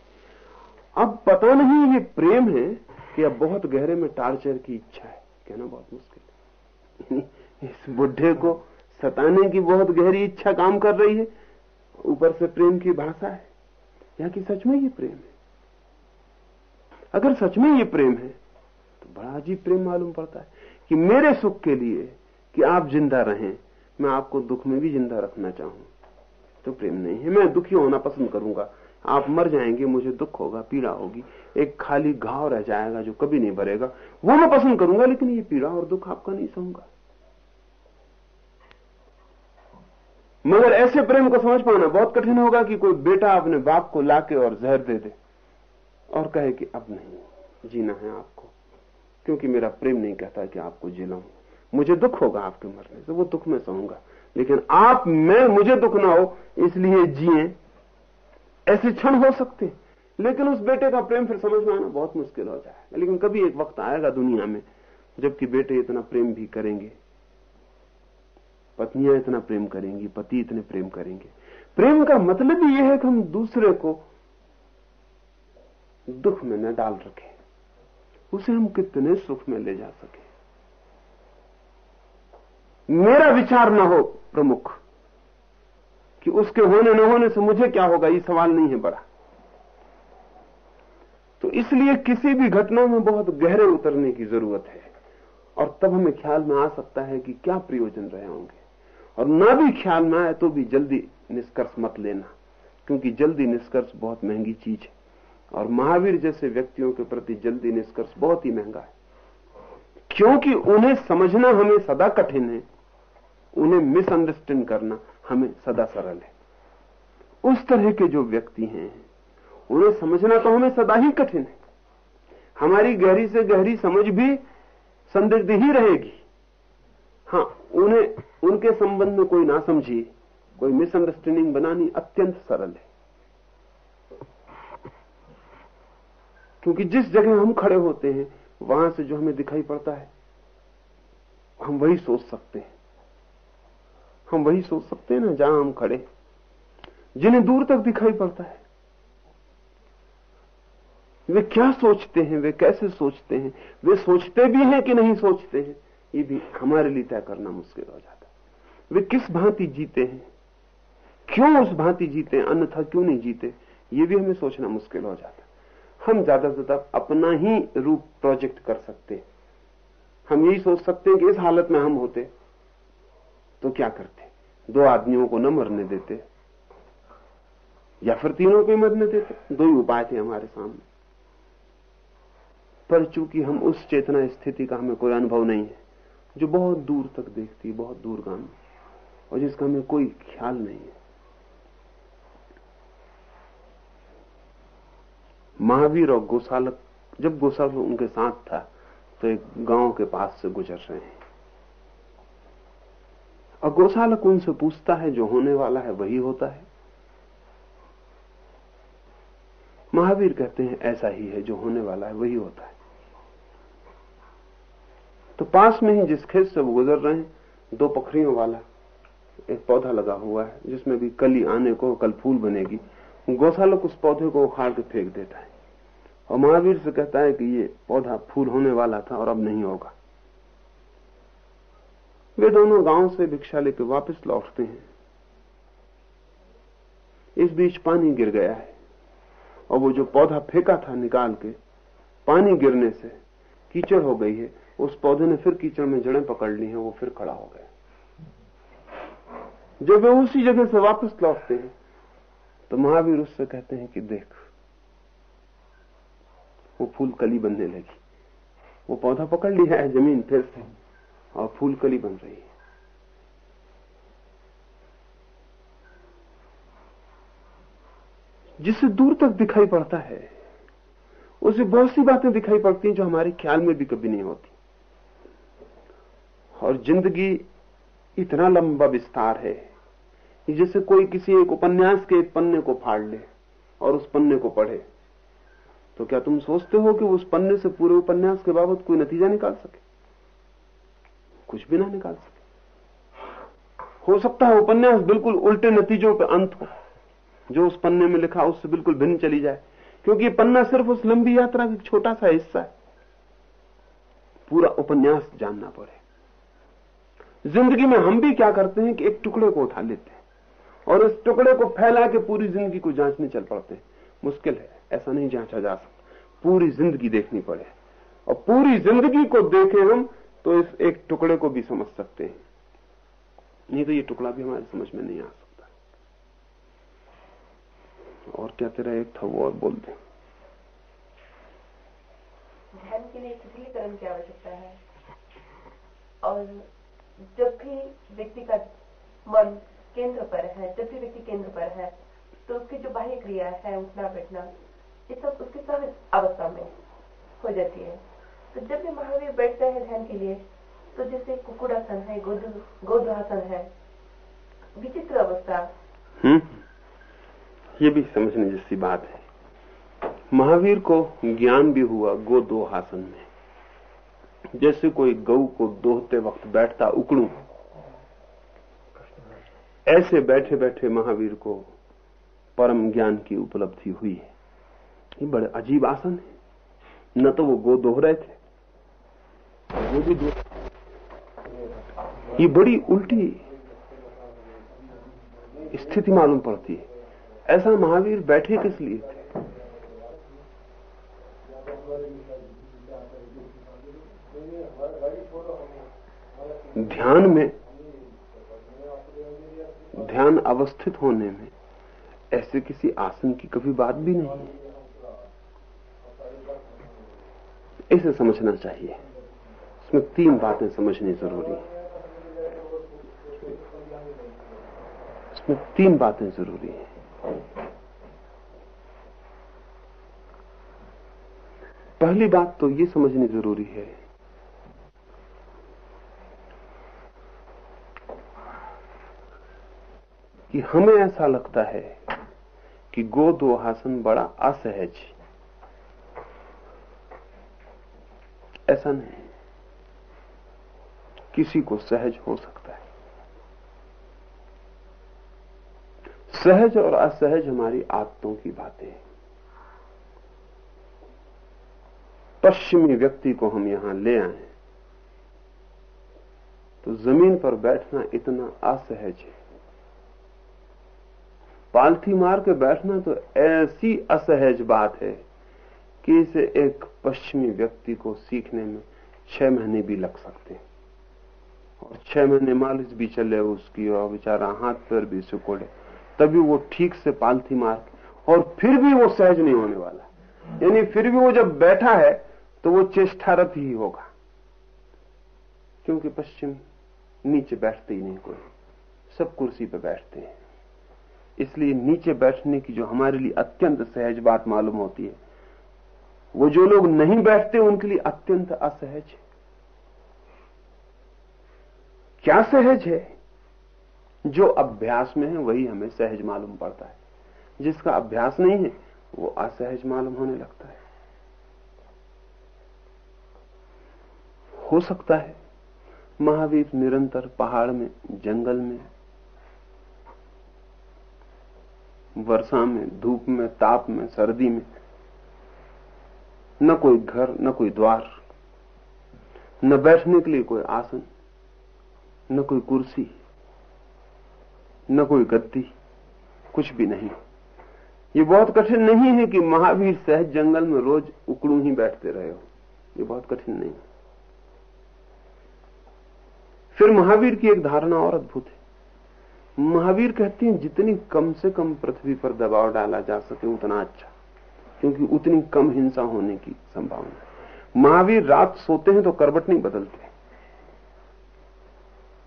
अब पता नहीं ये प्रेम है कि अब बहुत गहरे में टार्चर की इच्छा है। कहना बहुत मुश्किल है। इस बुढ़े को सताने की बहुत गहरी इच्छा काम कर रही है। ऊपर से प्रेम की भाषा है। या कि सच में ये प्रेम है। अगर सच में ये प्रेम है तो बड़ा अजीब प्रेम मालूम पड़ता है कि मेरे सुख के लिए कि आप ज़िंदा रहें, मैं आपको दुख में भी ज़िंदा रखना चाहूँ। तो प्रेम नहीं है। मैं दुखी होना पसंद करूँगा। आप मर जाएँगे, मुझे दुख होगा, पीड़ा होगी। एक खाली घाव रह जाएगा जो कभी नहीं भरेगा। वो मैं पसंद करूँगा, लेकिन ये पीड़ा और दुख आपका नहीं सहूँगा। मगर ऐसे प्रेम को समझ पाना बहुत कठिन होगा कि कोई बेटा अपने बाप को लाके और जहर दे दे और कहे कि अब नहीं, जीना है आपको। क्योंकि मेरा प्रेम नहीं कहता कि आपको जिलाऊं। मुझे दुख होगा आपके मरने से, वो दुख में सहूँगा। लेकिन आप, मैं, मुझे दुख ना हो, इसलिए जिए। ऐसे क्षण हो सकते लेकिन उस बेटे का प्रेम फिर समझ में आना बहुत मुश्किल हो जाएगा। लेकिन कभी एक वक्त आएगा दुनिया में, जबकि बेटे इतना प्रेम भी करेंगे। पत्नियाँ इतना प्रेम करेंगी, पति इतने प्रेम करेंगे। प्रेम का मतलब यह है कि हम दूसरे को दुख में न डाल रखें। उसे हम कितने सुख में ले जा सके। मेरा विचार न हो प्रमुख। कि उसके होने न होने से मुझे क्या होगा? ये सवाल नहीं है बड़ा। तो इसलिए किसी भी घटना में बहुत गहरे उतरने की ज़रूरत है। और तब हमें ख्याल में आ सकता है कि क्या प्रयोजन रहे होंगे। और ना भी ख्याल में आए तो भी जल्दी निष्कर्ष मत लेना, क्योंकि जल्दी निष्कर्ष बहुत महँगी चीज़ है। और महावीर जैसे व्यक्तियों के प्रति जल्दी निष्कर्ष बहुत ही महँगा है। क्योंकि उन्हें समझना हमें सदा कठिन है, उन्हें मिसअंडरस्टैंड करना। हमें सदा सरल है। उस तरह के जो व्यक्ति हैं, उन्हें समझना तो हमें सदा ही कठिन है। हमारी गहरी से गहरी समझ भी संदिग्ध ही रहेगी। हाँ उन्हें, उनके संबंध में कोई ना समझी कोई मिसअंडरस्टैंडिंग बनानी अत्यंत सरल है। क्योंकि जिस जगह हम खड़े होते हैं, वहाँ से जो हमें दिखाई पड़ता है, हम वही सोच सकते हैं। हम वही सोच सकते हैं ना, जहाँ हम खड़े जिन्हें दूर तक दिखाई पड़ता है। वे क्या सोचते हैं, वे कैसे सोचते हैं? वे सोचते भी हैं कि नहीं सोचते हैं? ये भी हमारे लिए तय करना मुश्किल हो जाता है। वे किस भांति जीते हैं? क्यों उस भांति जीते हैं? अन्यथा क्यों नहीं जीते? ये भी हमें सोचना मुश्किल हो जाता है। हम ज़्यादा से ज़्यादा अपना ही रूप प्रोजेक्ट कर सकते हैं। हम यही सोच सकते हैं कि इस हालत में हम होते तो क्या करते? दो आदमियों को न मरने देते या फिर तीनों को ही मरने देते? दो ही उपाय थे हमारे सामने। पर चूँकि हम उस चेतना स्थिति का हमें कोई अनुभव नहीं है, जो बहुत दूर तक देखती बहुत दूरगामी और जिसका हमें कोई ख्याल नहीं है। महावीर और गोसालक, जब गोसालक उनके साथ था तो एक गाँव के पास से गुजर रहे हैं। और गोसालक उनसे पूछता है जो होने वाला है, वही होता है। महावीर कहते हैं, ऐसा ही है, जो होने वाला है, वही होता है। तो पास में ही जिस खेत से वो गुजर रहे हैं, दो पखरियों वाला एक पौधा लगा हुआ है, जिसमें भी कली आने को कल फूल बनेगी। गौशालक उस पौधे को उखाड़ के फेंक देता है। और महावीर से कहता है कि ये पौधा फूल होने वाला था और अब नहीं होगा। वे दोनों गाँव से भिक्षा लेकर वापस लौटते हैं। इस बीच पानी गिर गया है और वो जो पौधा फेंका था निकाल के, पानी गिरने से कीचड़ हो गई है। उस पौधे ने फिर कीचड़ में जड़ें पकड़ ली हैं, वो फिर खड़ा हो गया। जब वे उसी जगह से वापस लौटते हैं तो महावीर उससे कहते हैं कि देख, वो फूल कली बनने लगी। वो पौधा पकड़ लिया है ज़मीन फिर से। और फूल कली बन रही है। जिससे दूर तक दिखाई पड़ता है, उसे बहुत सी बातें दिखाई पड़ती हैं जो हमारे ख्याल में भी कभी नहीं होती। और ज़िंदगी इतना लंबा विस्तार है कि जैसे कोई किसी एक उपन्यास के एक पन्ने को फाड़ ले और उस पन्ने को पढ़े तो क्या तुम सोचते हो कि उस पन्ने से पूरे उपन्यास के बाबत कोई नतीजा निकाल सके? कुछ भी ना निकाल सके। हो सकता है उपन्यास बिल्कुल उल्टे नतीजों पर अंत हो, जो उस पन्ने में लिखा उससे बिल्कुल भिन्न चली जाए, क्योंकि पन्ना सिर्फ़ उस लंबी यात्रा का छोटा सा हिस्सा है। पूरा उपन्यास जानना पड़े। ज़िंदगी में हम भी क्या करते हैं कि एक टुकड़े को उठा लेते हैं, और इस टुकड़े को फैला के पूरी ज़िंदगी को जांचने चल पड़ते हैं। मुश्किल है, ऐसा नहीं जांचा जा सकता। पूरी ज़िंदगी देखनी पड़े। और पूरी ज़िंदगी को देखें हम तो इस एक टुकड़े को भी समझ सकते हैं। नहीं तो ये टुकड़ा भी हमारे समझ में नहीं आ सकता। और क्या तेरा एक था वो और बोल दे। ध्यान के लिए शिथिलीकरण की आवश्यकता है। और जब भी व्यक्ति का मन केंद्र पर है, जब भी व्यक्ति केंद्र पर है तो उसकी जो बाह्य क्रिया है उठना बैठना ये सब उसकी सहज अवस्था में हो जाती है। तो जब भी महावीर बैठते हैं ध्यान के लिए तो जैसे कुकुड़ासन है गोदुहासन है, विचित्र अवस्था। हम्म? ये भी समझने जैसी बात है। महावीर को ज्ञान भी हुआ गो दो गोदोहासन में। जैसे कोई गऊ को दोहते वक्त बैठता उकड़ू। ऐसे बैठे बैठे महावीर को परम ज्ञान की उपलब्धि हुई है। ये बड़े अजीब आसन है। न तो वो गो दोह रहे थे वो भी दो ये बड़ी उल्टी स्थिति मालूम पड़ती है। ऐसा महावीर बैठे किस लिए थे? ध्यान में, ध्यान अवस्थित होने में ऐसे किसी आसन की कभी बात भी नहीं है। इसे समझना चाहिए। इसमें तीन बातें समझनी ज़रूरी है। इसमें तीन बातें ज़रूरी हैं। पहली बात तो ये समझनी ज़रूरी है कि हमें ऐसा लगता है कि गो दो आसन बड़ा असहज ऐसा नहीं। किसी को सहज हो सकता है। सहज और असहज हमारी आदतों की बातें हैं। पश्चिमी व्यक्ति को हम यहाँ ले आए तो ज़मीन पर बैठना इतना असहज है। पालथी मार के बैठना तो ऐसी असहज बात है कि इसे एक पश्चिमी व्यक्ति को सीखने में छह महीने भी लग सकते हैं। और छह महीने मालिश भी चले उसकी और बेचारा हाथ पैर भी सुकोड़े। तभी वो ठीक से पालथी मार और फिर भी वो सहज नहीं होने वाला। यानी फिर भी वो जब बैठा है तो वो चेष्टारत ही होगा। क्योंकि पश्चिम नीचे बैठते ही नहीं कोई। सब कुर्सी पर बैठते हैं। इसलिए नीचे बैठने की जो हमारे लिए अत्यंत सहज बात मालूम होती है, वो जो लोग नहीं बैठते, उनके लिए अत्यंत असहज है। क्या सहज है? जो अभ्यास में है, वही हमें सहज मालूम पड़ता है। जिसका अभ्यास नहीं है, वो असहज मालूम होने लगता है। हो सकता है, महावीर निरंतर पहाड़ में, जंगल में, वर्षा में, धूप में, ताप में, सर्दी में, न कोई घर, न कोई द्वार, न बैठने के लिए कोई आसन न कोई कुर्सी, न कोई गद्दी, कुछ भी नहीं। ये बहुत कठिन नहीं है कि महावीर सहज जंगल में रोज उकड़ू ही बैठते रहे हो। ये बहुत कठिन नहीं। फिर महावीर की एक धारणा और अद्भुत है। महावीर कहते हैं, जितनी कम से कम पृथ्वी पर दबाव डाला जा सके उतना अच्छा क्योंकि उतनी कम हिंसा होने की संभावना है। महावीर रात सोते हैं तो करवट नहीं बदलते।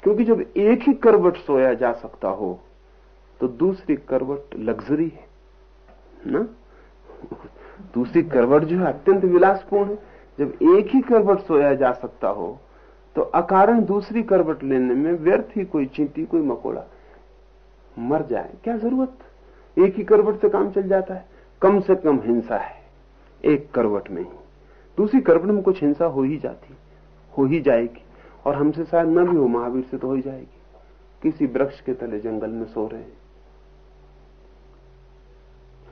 क्योंकि जब एक ही करवट सोया जा सकता हो तो दूसरी करवट लग्जरी है, ना? दूसरी करवट जो है अत्यंत विलासपूर्ण है। जब एक ही करवट सोया जा सकता हो तो अकारण दूसरी करवट लेने में व्यर्थ ही कोई चींटी, कोई मकोड़ा मर जाए। क्या ज़रूरत? एक ही करवट से काम चल जाता है। कम से कम हिंसा है, एक करवट में ही। दूसरी करवट में कुछ हिंसा हो ही जाती, हो ही जाएगी। और हमसे शायद न भी हो, महावीर से तो हो ही जाएगी। किसी वृक्ष के तले जंगल में सो रहे हैं।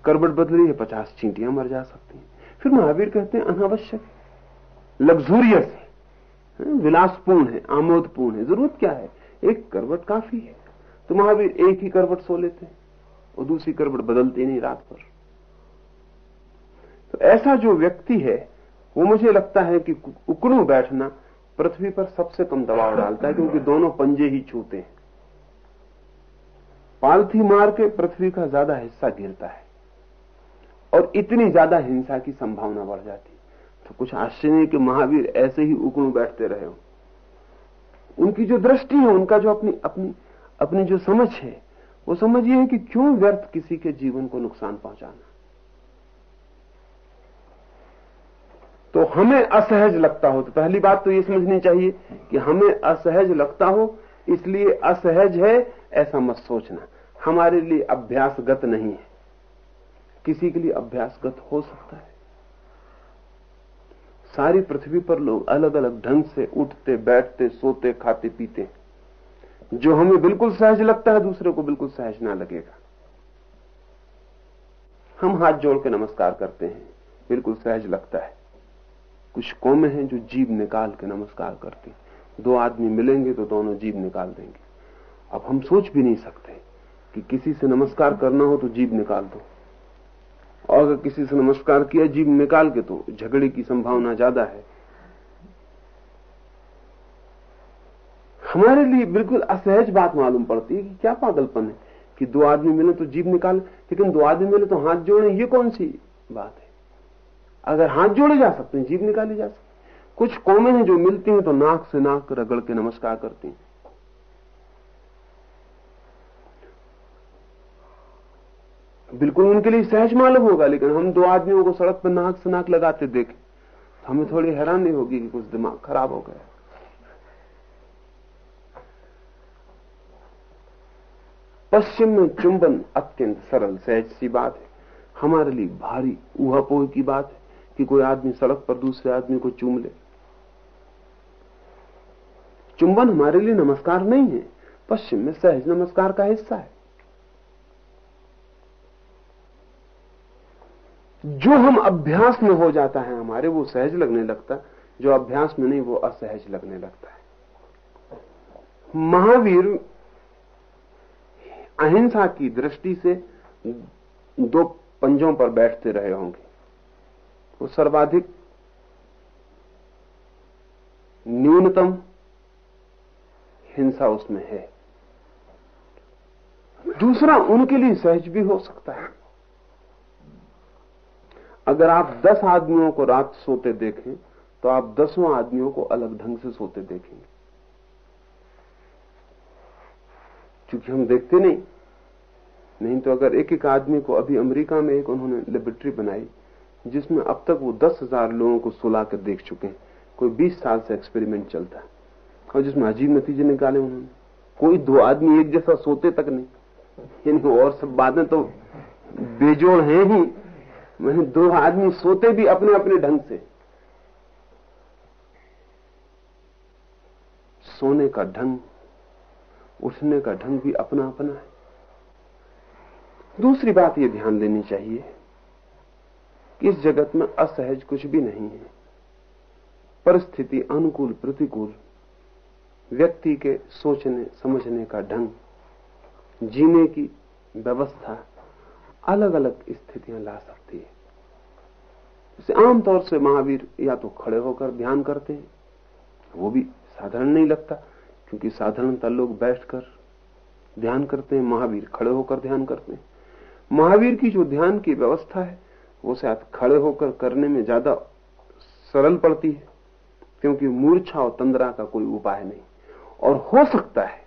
करवट बदल है, पचास चींटियाँ मर जा सकती हैं। फिर महावीर कहते हैं, अनावश्यक लग्जूरियस है। विलासपूर्ण है, आमोदपूर्ण है। ज़रूरत क्या है? एक करवट काफ़ी है। तो महावीर एक ही करवट सो लेते हैं और दूसरी करवट बदलती नहीं रात पर तो ऐसा जो व्यक्ति है, वो मुझे लगता है कि उकड़ू बैठना पृथ्वी पर सबसे कम दबाव डालता है क्योंकि दोनों पंजे ही छूते हैं। पालथी मार के पृथ्वी का ज़्यादा हिस्सा गिरता है और इतनी ज़्यादा हिंसा की संभावना बढ़ जाती तो कुछ आश्चर्य के महावीर ऐसे ही उकड़ू बैठते रहे हो। उनकी जो दृष्टि है, उनका जो अपनी अपनी अपनी जो समझ है, वो समझ ये है कि क्यों व्यर्थ किसी के जीवन को नुकसान पहुंचाना। तो हमें असहज लगता हो। तो पहली बात तो ये समझनी चाहिए कि हमें असहज लगता हो, इसलिए असहज है, ऐसा मत सोचना। हमारे लिए अभ्यासगत नहीं है। किसी के लिए अभ्यासगत हो सकता है। सारी पृथ्वी पर लोग अलग अलग ढंग से उठते, बैठते, सोते, खाते, पीते। जो हमें बिल्कुल सहज लगता है, दूसरे को बिल्कुल सहज ना लगेगा। हम हाथ जोड़ के नमस्कार करते हैं। बिल्कुल सहज लगता है। कुछ कौमें हैं जो जीव निकाल के नमस्कार करती दो आदमी मिलेंगे तो दोनों जीव निकाल देंगे। अब हम सोच भी नहीं सकते कि किसी से नमस्कार करना हो तो जीव निकाल दो। और अगर किसी से नमस्कार किया जीव निकाल के तो झगड़े की संभावना ज़्यादा है। हमारे लिए बिल्कुल असहज बात मालूम पड़ती है कि क्या पागलपन है कि दो आदमी मिले तो जीव निकाल, लेकिन दो आदमी मिले तो हाथ जोड़े, ये कौन सी बात अगर हाथ जोड़े जा सकते हैं जीव निकाली जा सकती कुछ कौमें हैं जो मिलती हैं तो नाक से नाक रगड़ के नमस्कार करती हैं। बिल्कुल उनके लिए सहज मालूम होगा, लेकिन हम दो आदमियों को सड़क पर नाक से नाक लगाते देखें तो हमें थोड़ी हैरानी होगी कि कुछ दिमाग खराब हो गया। पश्चिम में चुंबन अत्यंत सरल, सहज सी बात है। हमारे लिए भारी ऊहापोह की बात है। कि कोई आदमी सड़क पर दूसरे आदमी को चूम ले। चुंबन हमारे लिए नमस्कार नहीं है। पश्चिम में सहज नमस्कार का हिस्सा है। जो हम अभ्यास में हो जाता है हमारे, वो सहज लगने लगता है। जो अभ्यास में नहीं, वो असहज लगने लगता है। महावीर अहिंसा की दृष्टि से दो पंजों पर बैठते रहे होंगे। वो सर्वाधिक न्यूनतम हिंसा उसमें है। दूसरा उनके लिए सहज भी हो सकता है। अगर आप दस आदमियों को रात सोते देखें तो आप दसों आदमियों को अलग ढंग से सोते देखेंगे। क्योंकि हम देखते नहीं। नहीं तो अगर एक एक आदमी को अभी अमेरिका में एक उन्होंने लेबोरेटरी बनाई जिसमें अब तक वो दस हज़ार लोगों को सुला कर देख चुके हैं। कोई बीस साल से एक्सपेरिमेंट चलता है। और जिसमें अजीब नतीजे निकाले उन्होंने। कोई दो आदमी एक जैसा सोते तक नहीं। यानी और सब बातें तो बेजोड़ हैं ही। मैंने दो आदमी सोते भी अपने अपने ढंग से। सोने का ढंग, उठने का ढंग भी अपना अपना है। दूसरी बात यह ध्यान देनी चाहिए। कि इस जगत में असहज कुछ भी नहीं है। परिस्थिति अनुकूल, प्रतिकूल, व्यक्ति के सोचने, समझने का ढंग, जीने की व्यवस्था अलग अलग स्थितियाँ ला सकती है। जैसे आमतौर से महावीर या तो खड़े होकर ध्यान करते हैं, वो भी साधारण नहीं लगता, क्योंकि साधारणतः लोग बैठकर ध्यान करते हैं, महावीर खड़े होकर ध्यान करते हैं। महावीर की जो ध्यान की व्यवस्था है वो शायद खड़े होकर करने में ज़्यादा सरल पड़ती है, क्योंकि मूर्छा और तंद्रा का कोई उपाय नहीं। और हो सकता है,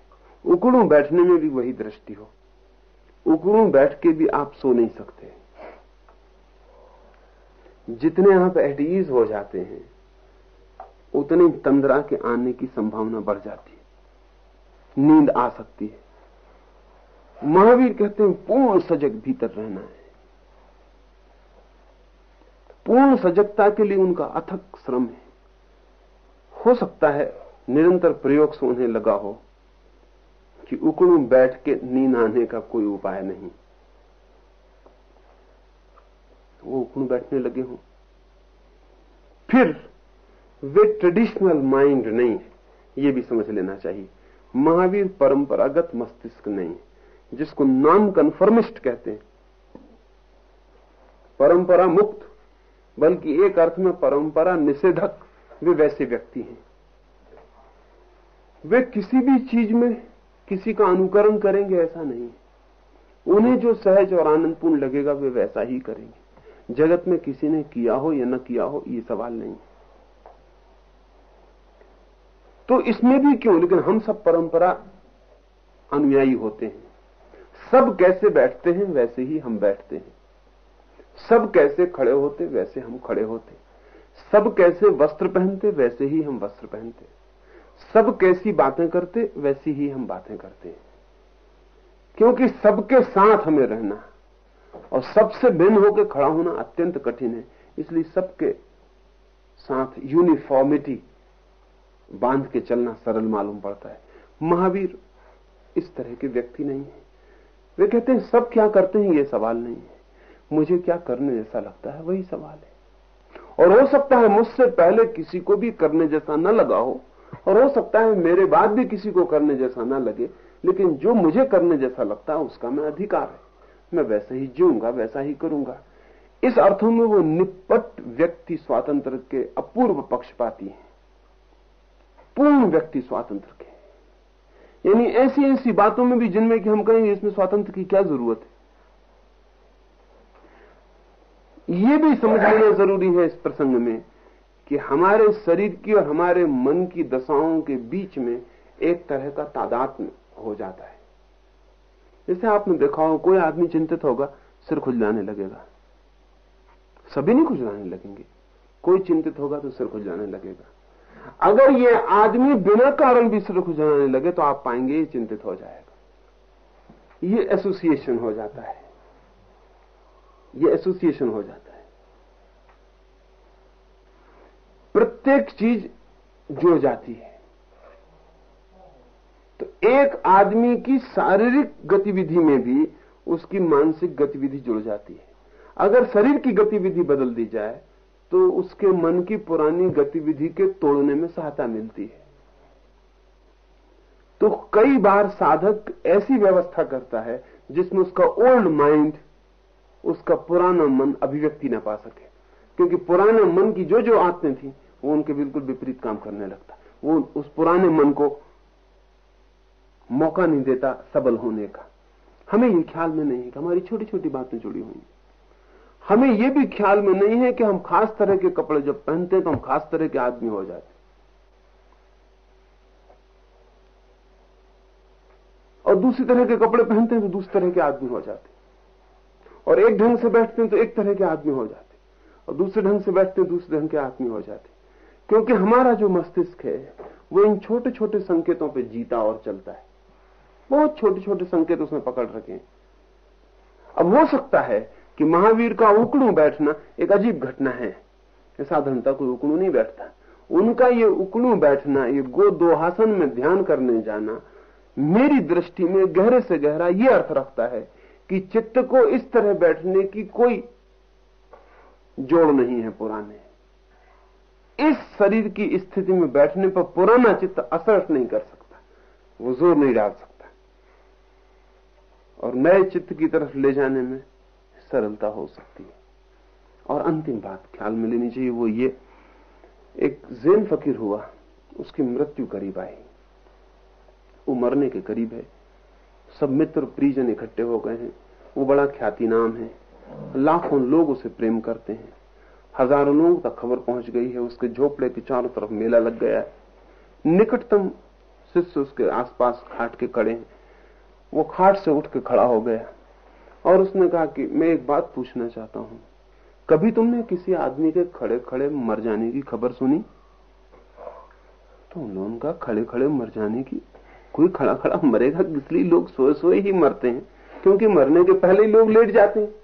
उकड़ू बैठने में भी वही दृष्टि हो। उकड़ू बैठ के भी आप सो नहीं सकते। जितने आप एटीज हो जाते हैं, उतने तंद्रा के आने की संभावना बढ़ जाती है। नींद आ सकती है। महावीर कहते हैं, पूर्ण सजग भीतर रहना है। पूर्ण सजगता के लिए उनका अथक श्रम है। हो सकता है निरंतर प्रयोग से उन्हें लगा हो कि उकड़ू बैठ के नींद आने का कोई उपाय नहीं। वो उकड़ू बैठने लगे हो। फिर वे ट्रेडिशनल माइंड नहीं है। ये भी समझ लेना चाहिए। महावीर परंपरागत मस्तिष्क नहीं है, जिसको नॉन कन्फर्मिस्ट कहते हैं। परंपरा मुक्त बल्कि एक अर्थ में परंपरा निषेधक वे वैसे व्यक्ति हैं। वे किसी भी चीज़ में किसी का अनुकरण करेंगे, ऐसा नहीं। उन्हें जो सहज और आनंदपूर्ण लगेगा, वे वैसा ही करेंगे। जगत में किसी ने किया हो या न किया हो, ये सवाल नहीं। तो इसमें भी क्यों? लेकिन हम सब परंपरा अनुयायी होते हैं। सब कैसे बैठते हैं, वैसे ही हम बैठते हैं। सब कैसे खड़े होते, वैसे हम खड़े होते। सब कैसे वस्त्र पहनते, वैसे ही हम वस्त्र पहनते। सब कैसी बातें करते, वैसी ही हम बातें करते हैं। क्योंकि सबके साथ हमें रहना और सबसे भिन्न होकर खड़ा होना अत्यंत कठिन है। इसलिए सबके साथ यूनिफॉर्मिटी बाँध के चलना सरल मालूम पड़ता है। महावीर इस तरह के व्यक्ति नहीं है। वे कहते हैं, सब क्या करते हैं, ये सवाल नहीं है। मुझे क्या करने जैसा लगता है? वही सवाल है। और हो सकता है मुझसे पहले किसी को भी करने जैसा न लगा हो, और हो सकता है मेरे बाद भी किसी को करने जैसा ना लगे, लेकिन जो मुझे करने जैसा लगता है, उसका मैं अधिकार है। मैं वैसा ही जीऊँगा, वैसा ही करूँगा। इस अर्थों में वो निपट व्यक्ति स्वातंत्र के अपूर्व पक्षपाती हैं। पूर्ण व्यक्ति स्वातंत्र के। यानी ऐसी ऐसी बातों में भी जिनमें कि हम कहेंगे इसमें स्वातंत्र की क्या ज़रूरत है? ये भी समझ लेना ज़रूरी है इस प्रसंग में कि हमारे शरीर की और हमारे मन की दशाओं के बीच में एक तरह का तादाद हो जाता है। जैसे आपने देखा हो, कोई आदमी चिंतित होगा, सिर खुजलाने लगेगा। सभी नहीं खुजलाने लगेंगे। कोई चिंतित होगा तो सिर खुजलाने लगेगा। अगर ये आदमी बिना कारण भी सिर खुजलाने लगे तो आप पाएँगे ये चिंतित हो जाएगा। ये एसोसिएशन हो जाता है। ये एसोसिएशन हो जाता है। प्रत्येक चीज़ जुड़ जाती है। तो एक आदमी की शारीरिक गतिविधि में भी उसकी मानसिक गतिविधि जुड़ जाती है। अगर शरीर की गतिविधि बदल दी जाए तो उसके मन की पुरानी गतिविधि के तोड़ने में सहायता मिलती है। तो कई बार साधक ऐसी व्यवस्था करता है जिसमें उसका ओल्ड माइंड उसका पुराना मन अभिव्यक्ति न पा सके। क्योंकि पुराने मन की जो जो आत्में थी, वो उनके बिल्कुल विपरीत काम करने लगता। वो उस पुराने मन को मौका नहीं देता सबल होने का। हमें ये ख्याल में नहीं है कि हमारी छोटी छोटी बातें जुड़ी हुई हमें यह भी ख्याल में नहीं है कि हम खास तरह के कपड़े जब पहनते हैं तो हम खास तरह के आदमी हो जाते और दूसरी तरह के कपड़े पहनते हैं तो दूसरी तरह के आदमी हो जाते और एक ढंग से बैठते हैं तो एक तरह के आदमी हो जाते और दूसरे ढंग से बैठते हैं, दूसरे ढंग के आदमी हो जाते क्योंकि हमारा जो मस्तिष्क है, वो इन छोटे छोटे संकेतों पर जीता और चलता है। बहुत छोटे छोटे संकेत उसने पकड़ रखे अब हो सकता है कि महावीर का उकड़ू बैठना एक अजीब घटना है। साधारणता कोई उकड़ू नहीं बैठता। उनका ये उकड़ू बैठना, ये गो दोहासन में ध्यान करने जाना, मेरी दृष्टि में गहरे से गहरा ये अर्थ रखता है कि चित्त को इस तरह बैठने की कोई जोड़ नहीं है पुराने। इस शरीर की स्थिति में बैठने पर पुराना चित्त असर नहीं कर सकता, वो ज़ोर नहीं डाल सकता। और नए चित्त की तरफ़ ले जाने में सरलता हो सकती है। और अंतिम बात ख्याल में लेनी चाहिए, वो ये, एक जैन फकीर हुआ, उसकी मृत्यु करीब आई। वो मरने के करीब है। सब मित्र परिजन इकट्ठे हो गए हैं। वो बड़ा ख्याति नाम है। लाखों लोग उसे प्रेम करते हैं। हज़ारों लोगों तक खबर पहुँच गई है, उसके झोपड़े के चारों तरफ़ मेला लग गया है। निकटतम शिष्य उसके आसपास खाट के खड़े हैं। वो खाट से उठ के खड़ा हो गया। और उसने कहा कि मैं एक बात पूछना चाहता हूँ। कभी तुमने किसी आदमी के खड़े खड़े मर जाने की खबर सुनी? तो उन लोगों का खड़े खड़े मर जाने की कोई खड़ा खड़ा मरेगा, इसलिए लोग सोए सोए ही मरते हैं, क्योंकि मरने के पहले ही लोग लेट जाते हैं।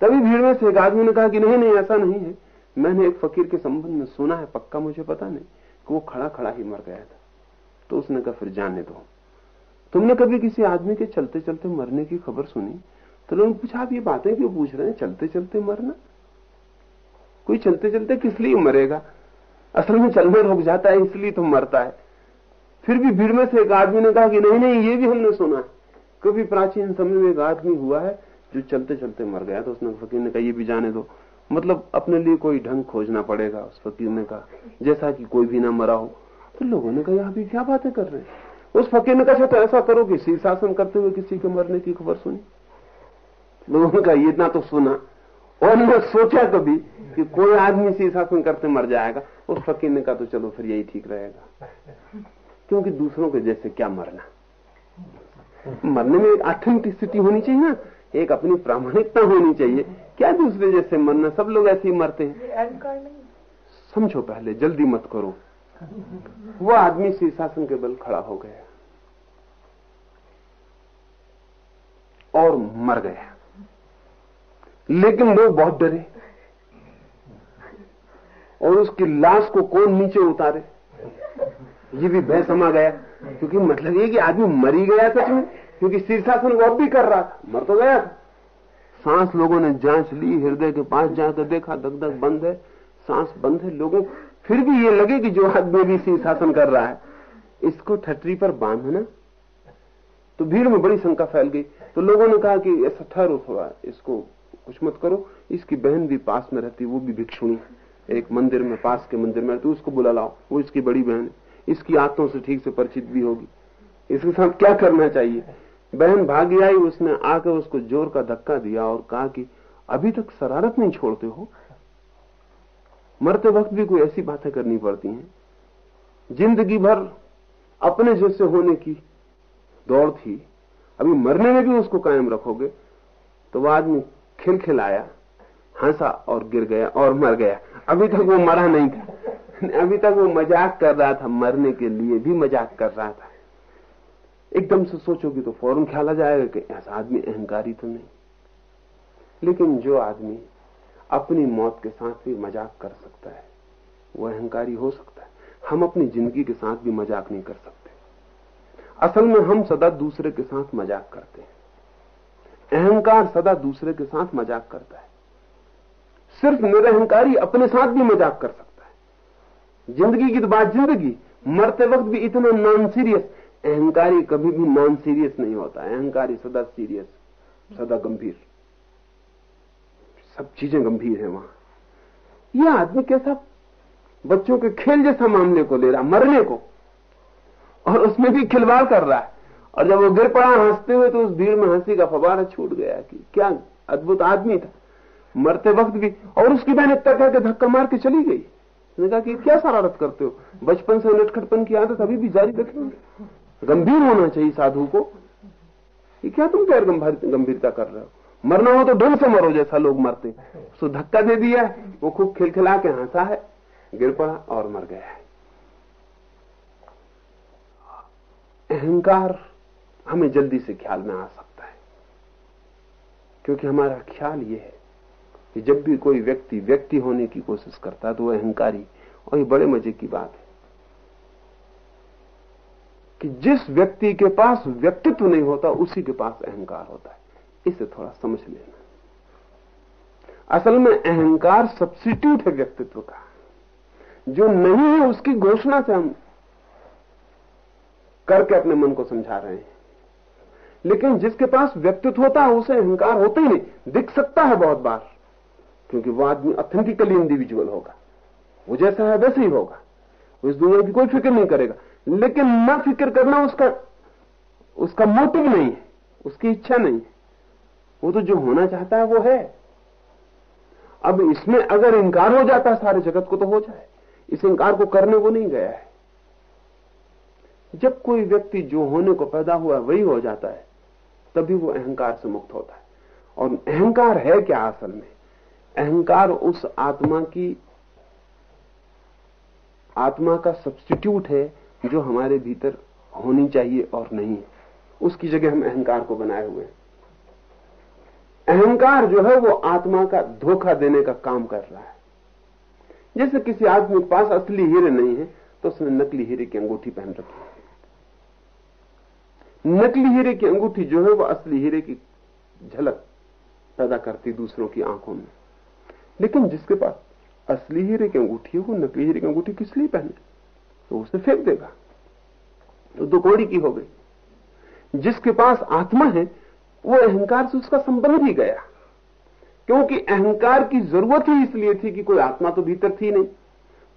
तभी भीड़ में से एक आदमी ने कहा कि नहीं नहीं, ऐसा नहीं है। मैंने एक फकीर के संबंध में सुना है, पक्का मुझे पता नहीं, कि वो खड़ा खड़ा ही मर गया था। तो उसने कहा, फिर जाने दो। तुमने कभी किसी आदमी के चलते चलते मरने की खबर सुनी? तो लोगों ने पूछा, आप ये बातें क्यों पूछ रहे हैं? चलते चलते मरना? कोई चलते चलते किस लिए मरेगा? असल में चलना रुक जाता है, इसलिए तो मरता है। फिर भी भीड़ में से एक आदमी ने कहा कि नहीं नहीं, ये भी हमने सुना है। कभी प्राचीन समय में एक आदमी हुआ है जो चलते चलते मर गया तो उसने फकीर ने कहा, ये भी जाने दो। मतलब अपने लिए कोई ढंग खोजना पड़ेगा, उस फकीर ने कहा। जैसा कि कोई भी ना मरा हो। तो लोगों ने कहा, यहाँ भी क्या बातें कर रहे हैं? उस फकीर ने कहा तो ऐसा करो कि शीर्षासन करते हुए किसी के मरने की खबर सुनी। लोगों ने कहा, ये ना तो सुना। और ने सोचा कभी कि कोई आदमी शीर्षासन करते मर जाएगा। उस फकीर ने कहा तो चलो फिर यही ठीक रहेगा। क्योंकि दूसरों के जैसे क्या मरना? मरने में एक ऑथेंटिसिटी होनी चाहिए ना एक अपनी प्रामाणिकता होनी चाहिए। क्या दूसरे जैसे मरना? सब लोग ऐसे ही मरते हैं। समझो पहले जल्दी मत करो। वो आदमी शीर्षासन के बल खड़ा हो गया और मर गया। लेकिन लोग बहुत डरे। और उसकी लाश को कौन नीचे उतारे? ये भी भय समा गया। क्योंकि मतलब ये कि आदमी मरी गया सच में, क्योंकि शीर्षासन वो भी कर रहा था मर तो गया। सांस लोगों ने जाँच ली, हृदय के पास जाकर देखा दग दग बंद है, सांस बंद है लोगों, फिर भी ये लगे कि जो आदमी भी शीर्षासन कर रहा है, इसको ठटरी पर बांधना। तो भीड़ में बड़ी शंका फैल गई। तो लोगों ने कहा कि ऐसा ठहरो थोड़ा, इसको कुछ मत करो, इसकी बहन भी पास में रहती, वो भी भिक्षुणी, एक मंदिर में, पास के मंदिर में रहती, उसको बुला लाओ, वो इसकी बड़ी बहन इसकी आत्तों से ठीक से परिचित भी होगी। इसके साथ क्या करना चाहिए? बहन भागी आई, उसने आकर उसको ज़ोर का धक्का दिया और कहा कि अभी तक शरारत नहीं छोड़ते हो। मरते वक्त भी कोई ऐसी बातें करनी पड़ती हैं। ज़िंदगी भर अपने जैसे होने की दौड़ थी। अभी मरने में भी उसको कायम रखोगे। तो वह आदमी खिलखिलाया, हंसा और गिर गया और मर गया। अभी तक वो मरा नहीं था। अभी तक वो मज़ाक कर रहा था, मरने के लिए भी मज़ाक कर रहा था। एकदम से सोचोगे तो फ़ौरन ख्याल आ जाएगा कि ऐसा आदमी अहंकारी तो नहीं। लेकिन जो आदमी अपनी मौत के साथ भी मज़ाक कर सकता है, वो अहंकारी हो सकता है। हम अपनी ज़िंदगी के साथ भी मज़ाक नहीं कर सकते। असल में हम सदा दूसरे के साथ मज़ाक करते हैं। अहंकार सदा दूसरे के साथ मज़ाक करता है। सिर्फ़ निरहंकारी अपने साथ भी मज़ाक कर सकता है। ज़िंदगी की तो बात ज़िंदगी। मरते वक्त भी इतना नॉन सीरियस अहंकारी कभी भी नॉन सीरियस नहीं होता। अहंकारी सदा सीरियस सदा गंभीर। सब चीज़ें गंभीर है वहाँ। यह आदमी कैसा बच्चों के खेल जैसा मामले को ले रहा, मरने को। और उसमें भी खिलवाड़ कर रहा है। और जब वो गिर पड़ा, हँसते हुए तो उस भीड़ में हँसी का फवारा छूट गया कि क्या अद्भुत आदमी था। मरते वक्त भी, और उसकी बहन इतना कह के धक्का मार के चली गई। उसने कहा कि क्या शरारत करते हो? बचपन से नटखटपन की आदत अभी भी जारी रखेंगे गंभीर होना चाहिए साधु को। कि क्या तुम गैर गंभीरता कर रहे हो? मरना हो तो ढंग से मरो जैसा लोग मरते उसको धक्का दे दिया वो खूब खिलखिला के हंसा है, गिर पड़ा और मर गया है। अहंकार हमें जल्दी से ख्याल में आ सकता है, क्योंकि हमारा ख्याल यह है कि जब भी कोई व्यक्ति व्यक्ति होने की कोशिश करता है तो वह अहंकारी और ये बड़े मज़े की बात है। कि जिस व्यक्ति के पास व्यक्तित्व नहीं होता, उसी के पास अहंकार होता है। इसे थोड़ा समझ लेना। असल में अहंकार सब्सिट्यूट है व्यक्तित्व का। जो नहीं है, उसकी घोषणा से हम करके अपने मन को समझा रहे हैं। लेकिन जिसके पास व्यक्तित्व होता है, उसे अहंकार होता ही नहीं। दिख सकता है बहुत बार। क्योंकि वो आदमी ऑथेंटिकली इंडिविजुअल होगा। वो जैसा है वैसे ही होगा। इस दुनिया की कोई फ़िक्र नहीं करेगा। लेकिन न फ़िक्र करना उसका उसका मोटिव नहीं है, उसकी इच्छा नहीं है। वो तो जो होना चाहता है वो है। अब इसमें अगर इंकार हो जाता है सारे जगत को तो हो जाए। इस इंकार को करने वो नहीं गया है। जब कोई व्यक्ति जो होने को पैदा हुआ वही हो जाता है, तभी वो अहंकार से मुक्त होता है। और अहंकार है क्या असल में? अहंकार उस आत्मा की, आत्मा का सब्सटीट्यूट है जो हमारे भीतर होनी चाहिए और नहीं। है उसकी जगह हम अहंकार को बनाए हुए हैं। अहंकार जो है वो आत्मा का धोखा देने का काम कर रहा है। जैसे किसी आदमी के पास असली हीरे नहीं है तो उसने नकली हीरे की अंगूठी पहन रखी है। नकली हीरे की अंगूठी जो है वो असली हीरे की झलक पैदा करती दूसरों की आँखों में। लेकिन जिसके पास असली हीरे की अंगूठी है वो नकली हीरे की अंगूठी किस लिए पहने? तो उसे फेंक देगा। तो दो कोड़ी की हो गई। जिसके पास आत्मा है, वो अहंकार से उसका संबंध ही गया। क्योंकि अहंकार की ज़रूरत ही इसलिए थी कि कोई आत्मा तो भीतर थी नहीं।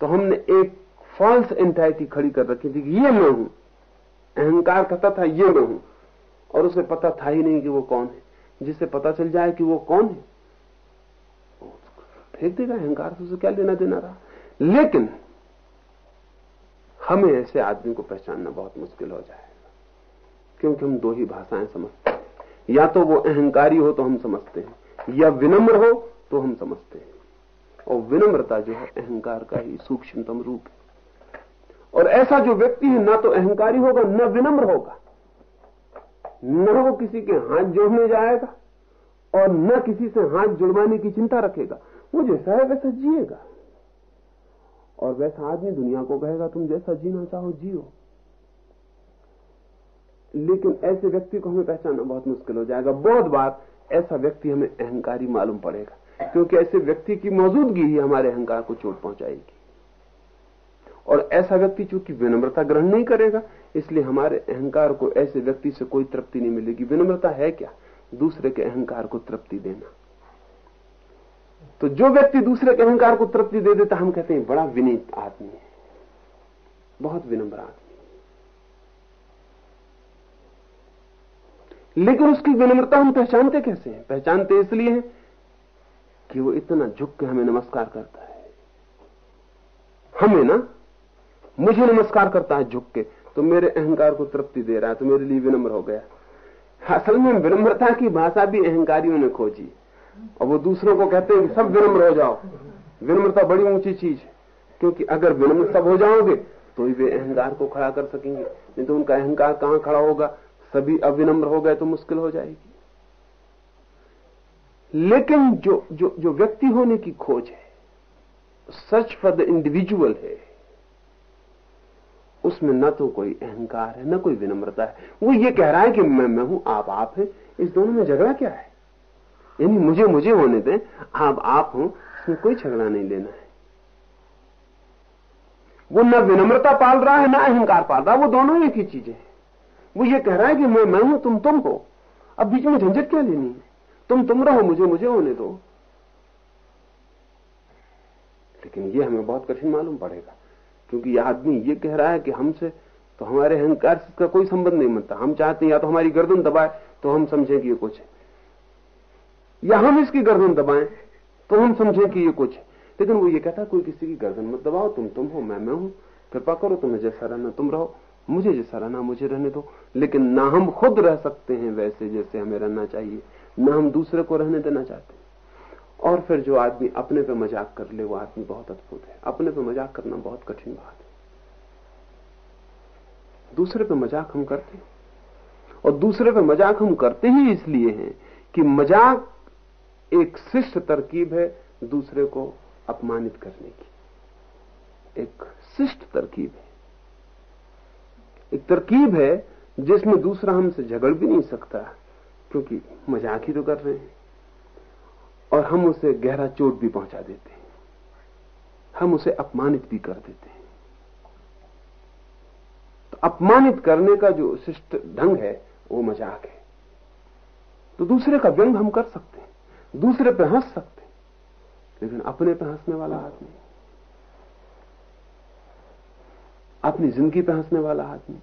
तो हमने एक फॉल्स एंटाइटी खड़ी कर रखी थी कि ये मैं हूँ। अहंकार कहता था ये मैं हूँ। और उसे पता था ही नहीं कि वो कौन है। जिसे पता चल जाए कि वो कौन है फेंक देगा, अहंकार से उसे क्या लेना देना रहा? लेकिन हमें ऐसे आदमी को पहचानना बहुत मुश्किल हो जाएगा, क्योंकि हम दो ही भाषाएँ समझते हैं। या तो वो अहंकारी हो तो हम समझते हैं, या विनम्र हो तो हम समझते हैं। और विनम्रता जो है, अहंकार का ही सूक्ष्मतम रूप है। और ऐसा जो व्यक्ति है, ना तो अहंकारी होगा, न विनम्र होगा। न वो किसी के हाथ जोड़ने जाएगा, और न किसी से हाथ जुड़वाने की चिंता रखेगा। वो जैसा है वैसा जिएगा। और वैसा आदमी दुनिया को कहेगा, तुम जैसा जीना चाहो, जियो। लेकिन ऐसे व्यक्ति को हमें पहचानना बहुत मुश्किल हो जाएगा। बहुत बार ऐसा व्यक्ति हमें अहंकारी मालूम पड़ेगा, क्योंकि ऐसे व्यक्ति की मौजूदगी ही हमारे अहंकार को चोट पहुंचाएगी। और ऐसा व्यक्ति चूँकि विनम्रता ग्रहण नहीं करेगा, इसलिए हमारे अहंकार को ऐसे व्यक्ति से कोई तृप्ति नहीं मिलेगी। विनम्रता है क्या? दूसरे के अहंकार को तृप्ति देना। तो जो व्यक्ति दूसरे के अहंकार को तृप्ति दे देता हम कहते हैं, बड़ा विनीत आदमी है। बहुत विनम्र आदमी लेकिन उसकी विनम्रता हम पहचानते कैसे हैं? पहचानते इसलिए हैं कि वो इतना झुक के हमें नमस्कार करता है। हमें ना, मुझे नमस्कार करता है झुक के तो मेरे अहंकार को तृप्ति दे रहा है तो मेरे लिए विनम्र हो गया। असल में विनम्रता की भाषा भी अहंकारियों ने खोजी। और वो दूसरों को कहते हैं कि सब विनम्र हो जाओ। विनम्रता बड़ी ऊँची चीज़ है। क्योंकि अगर विनम्र सब हो जाओगे तो ही वे अहंकार को खड़ा कर सकेंगे। नहीं तो उनका अहंकार कहाँ खड़ा होगा? सभी अविनम्र हो गए तो मुश्किल हो जाएगी। लेकिन जो जो जो व्यक्ति होने की खोज है सच फॉर द इंडिविजुअल है, उसमें न तो कोई अहंकार है, न कोई विनम्रता है। वो ये कह रहा है कि मैं मैं हूँ, आप आप हैं। इस दोनों में झगड़ा क्या है? यानी मुझे मुझे होने दें। आप आप हो इसमें कोई झगड़ा नहीं लेना है। वो न विनम्रता पाल रहा है, ना अहंकार पाल रहा है। वो दोनों एक ही चीज़ें हैं। वो ये कह रहा है कि मैं मैं हूँ, तुम तुम हो। अब बीच में झंझट क्या लेनी है? तुम तुम रहो, मुझे मुझे होने दो। लेकिन ये हमें बहुत कठिन मालूम पड़ेगा, क्योंकि यह आदमी ये कह रहा है कि हमसे तो हमारे अहंकार से इसका कोई संबंध नहीं बनता। हम चाहते या तो हमारी गर्दन दबाए तो हम समझें कि ये कुछ है। या हम इसकी गर्दन दबाएँ तो हम समझें कि ये कुछ है। लेकिन वो ये कहता कोई किसी की गर्दन मत दबाओ, तुम तुम हो, मैं मैं हूँ। कृपा करो, तुम्हें जैसा रहना, तुम रहो। मुझे जैसा रहना, मुझे रहने दो। लेकिन ना हम खुद रह सकते हैं वैसे जैसे हमें रहना चाहिए, ना हम दूसरे को रहने देना चाहते और फिर जो आदमी अपने पे मज़ाक कर ले, वो आदमी बहुत अद्भुत है। अपने पे मज़ाक करना बहुत कठिन बात है। दूसरे पे मज़ाक हम करते हैं। और दूसरे पे मज़ाक हम करते ही इसलिए हैं कि मज़ाक एक शिष्ट तरकीब है दूसरे को अपमानित करने की। एक शिष्ट तरकीब है। एक तरकीब है जिसमें दूसरा हमसे झगड़ भी नहीं सकता, क्योंकि मज़ाक ही तो कर रहे हैं। और हम उसे गहरा चोट भी पहुँचा देते हैं। हम उसे अपमानित भी कर देते हैं। तो अपमानित करने का जो शिष्ट ढंग है, वो मज़ाक है। तो दूसरे का व्यंग हम कर सकते हैं। दूसरे पे हंस सकते लेकिन अपने पे हंसने वाला आदमी अपनी ज़िंदगी पे हंसने वाला आदमी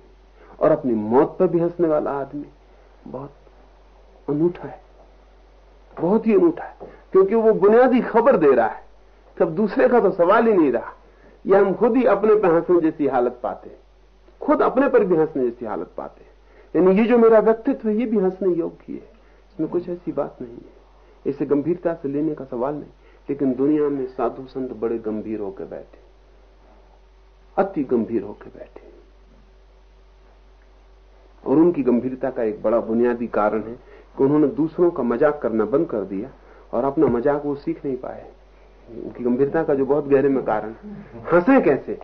और अपनी मौत पर भी हंसने वाला आदमी बहुत अनूठा है, बहुत ही अनूठा है, क्योंकि वो बुनियादी खबर दे रहा है। तब दूसरे का तो सवाल ही नहीं रहा, या हम खुद ही अपने पर हंसने जैसी हालत पाते हैं। खुद अपने पर भी हंसने जैसी हालत पाते यानी ये जो मेरा व्यक्तित्व है, ये भी हंसने योग्य है। इसमें कुछ ऐसी बात नहीं है। इसे गंभीरता से लेने का सवाल नहीं, लेकिन दुनिया में साधु संत बड़े गंभीर होकर बैठे, अति गंभीर होकर बैठे। और उनकी गंभीरता का एक बड़ा बुनियादी कारण है कि उन्होंने दूसरों का मज़ाक करना बंद कर दिया और अपना मज़ाक वो सीख नहीं पाए। उनकी गंभीरता का जो बहुत गहरे में कारण हंसे कैसे?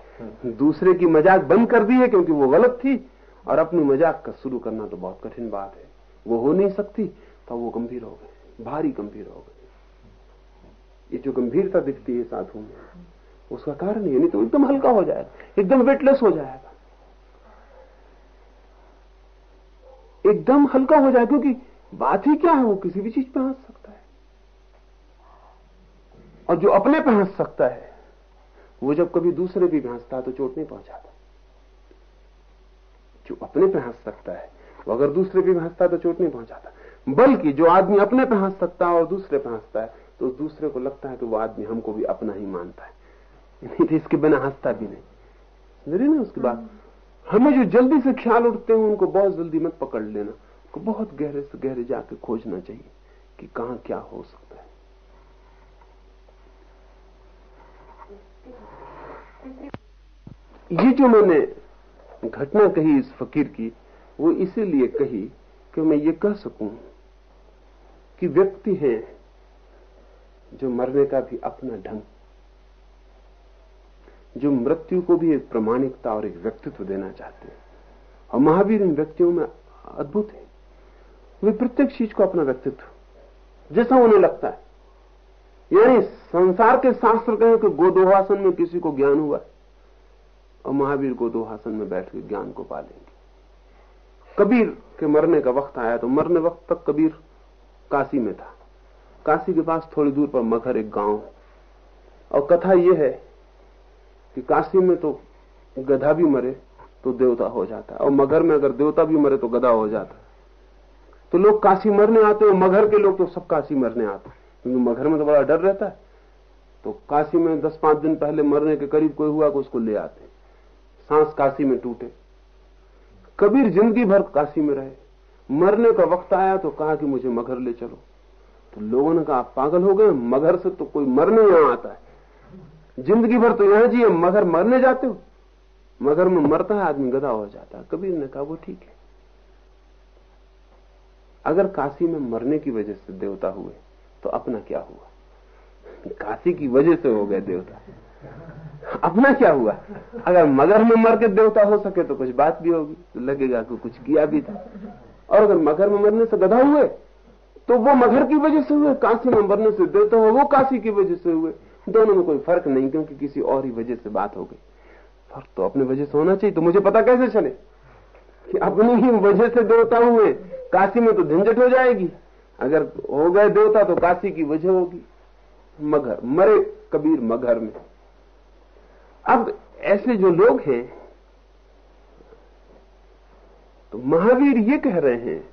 दूसरे की मज़ाक बंद कर दी है क्योंकि वो गलत थी और अपनी मज़ाक का शुरू करना तो बहुत कठिन बात है। वो हो नहीं सकती तो वो गंभीर हो गए। भारी गंभीर हो गए। ये जो गंभीरता दिखती है साधु में, उसका कारण ये नहीं तो एकदम हल्का हो जाएगा, एकदम वेटलेस हो जाएगा। एकदम हल्का हो जाए, क्योंकि बात ही क्या है, वो किसी भी चीज़ पे हंस सकता है। और जो अपने पे हंस सकता है, वो जब कभी दूसरे भी हंसता है तो चोट नहीं पहुंचाता। जो अपने पे हंस सकता है, वो अगर दूसरे भी हंसता है तो चोट नहीं पहुंचाता। बल्कि जो आदमी अपने पे हंस सकता है और दूसरे पे हंसता है तो दूसरे को लगता है कि वो आदमी हमको भी अपना ही मानता है। नहीं तो इसके बिना हंसता भी नहीं। मेरी ना उसकी बात? हमें जो जल्दी से ख्याल उठते हैं, उनको बहुत जल्दी मत पकड़ लेना। को बहुत गहरे से गहरे जाके खोजना चाहिए कि कहा क्या हो सकता है। ये जो मैंने घटना कही इस फकीर की, वो इसीलिए कही कि मैं ये कह सकूँ कि व्यक्ति है जो मरने का भी अपना ढंग, जो मृत्यु को भी एक प्रमाणिकता और एक व्यक्तित्व देना चाहते हैं। और महावीर इन व्यक्तियों में अद्भुत है। वे प्रत्येक चीज़ को अपना व्यक्तित्व, जैसा उन्हें लगता है। यानी संसार के शास्त्र कहें कि गोदोहासन में किसी को ज्ञान हुआ और महावीर गोदोहासन में बैठ के ज्ञान को पालेंगे। कबीर के मरने का वक्त आया तो मरने वक्त तक कबीर काशी में था। काशी के पास थोड़ी दूर पर मगर एक गाँव। और कथा यह है कि काशी में तो गधा भी मरे तो देवता हो जाता। है और मगर में अगर देवता भी मरे तो गधा हो जाता। तो लोग काशी मरने आते हैं मगर के लोग तो सब काशी मरने आते हैं। क्योंकि मगर में तो बड़ा डर रहता है। तो काशी में दस पाँच दिन पहले मरने के करीब कोई हुआ को उसको ले आते। सांस काशी में टूटे। कबीर ज़िंदगी भर काशी में रहे। मरने का वक्त आया तो कहा कि मुझे मगर ले चलो। तो लोगों ने कहा, आप पागल हो गए मगर से तो कोई मरने यहाँ आता है। ज़िंदगी भर तो यहाँ जी मगर मरने जाते हो। मगर में मरता है, आदमी गधा हो जाता है। कबीर ने कहा, वो ठीक है। अगर काशी में मरने की वजह से देवता हुए तो अपना क्या हुआ? काशी की वजह से हो गए देवता। अपना क्या हुआ? अगर मगर में मर के देवता हो सके तो कुछ बात भी होगी। तो लगेगा कि कुछ किया भी था। और अगर मगर में मरने से गधा हुए तो वो मगर की वजह से हुए काशी में मरने से देवता हुए, वो काशी की वजह से हुए। दोनों में कोई फ़र्क नहीं, क्योंकि किसी और ही वजह से बात हो गई। फ़र्क तो अपने वजह से होना चाहिए तो मुझे पता कैसे चले? कि अपनी ही वजह से देवता हुए काशी में तो झंझट हो जाएगी। अगर हो गए देवता तो काशी की वजह होगी। मगर, मरे कबीर मगर में। अब ऐसे जो लोग हैं तो महावीर ये कह रहे हैं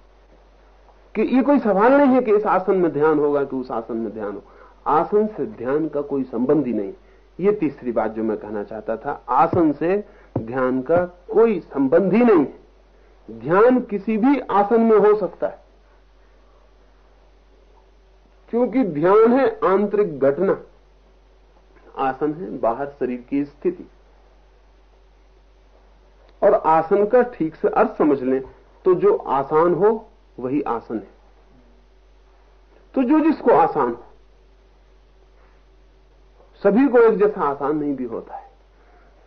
कि ये कोई सवाल नहीं है कि इस आसन में ध्यान होगा कि उस आसन में ध्यान हो। आसन से ध्यान का कोई संबंध ही नहीं। ये तीसरी बात जो मैं कहना चाहता था, आसन से ध्यान का कोई संबंध ही नहीं ध्यान किसी भी आसन में हो सकता है। क्योंकि ध्यान है आंतरिक घटना। आसन है बाहर शरीर की स्थिति। और आसन का ठीक से अर्थ समझ लें तो जो आसान हो, वही आसन है। तो जो जिसको आसान हो, सभी को एक जैसा आसान नहीं भी होता है।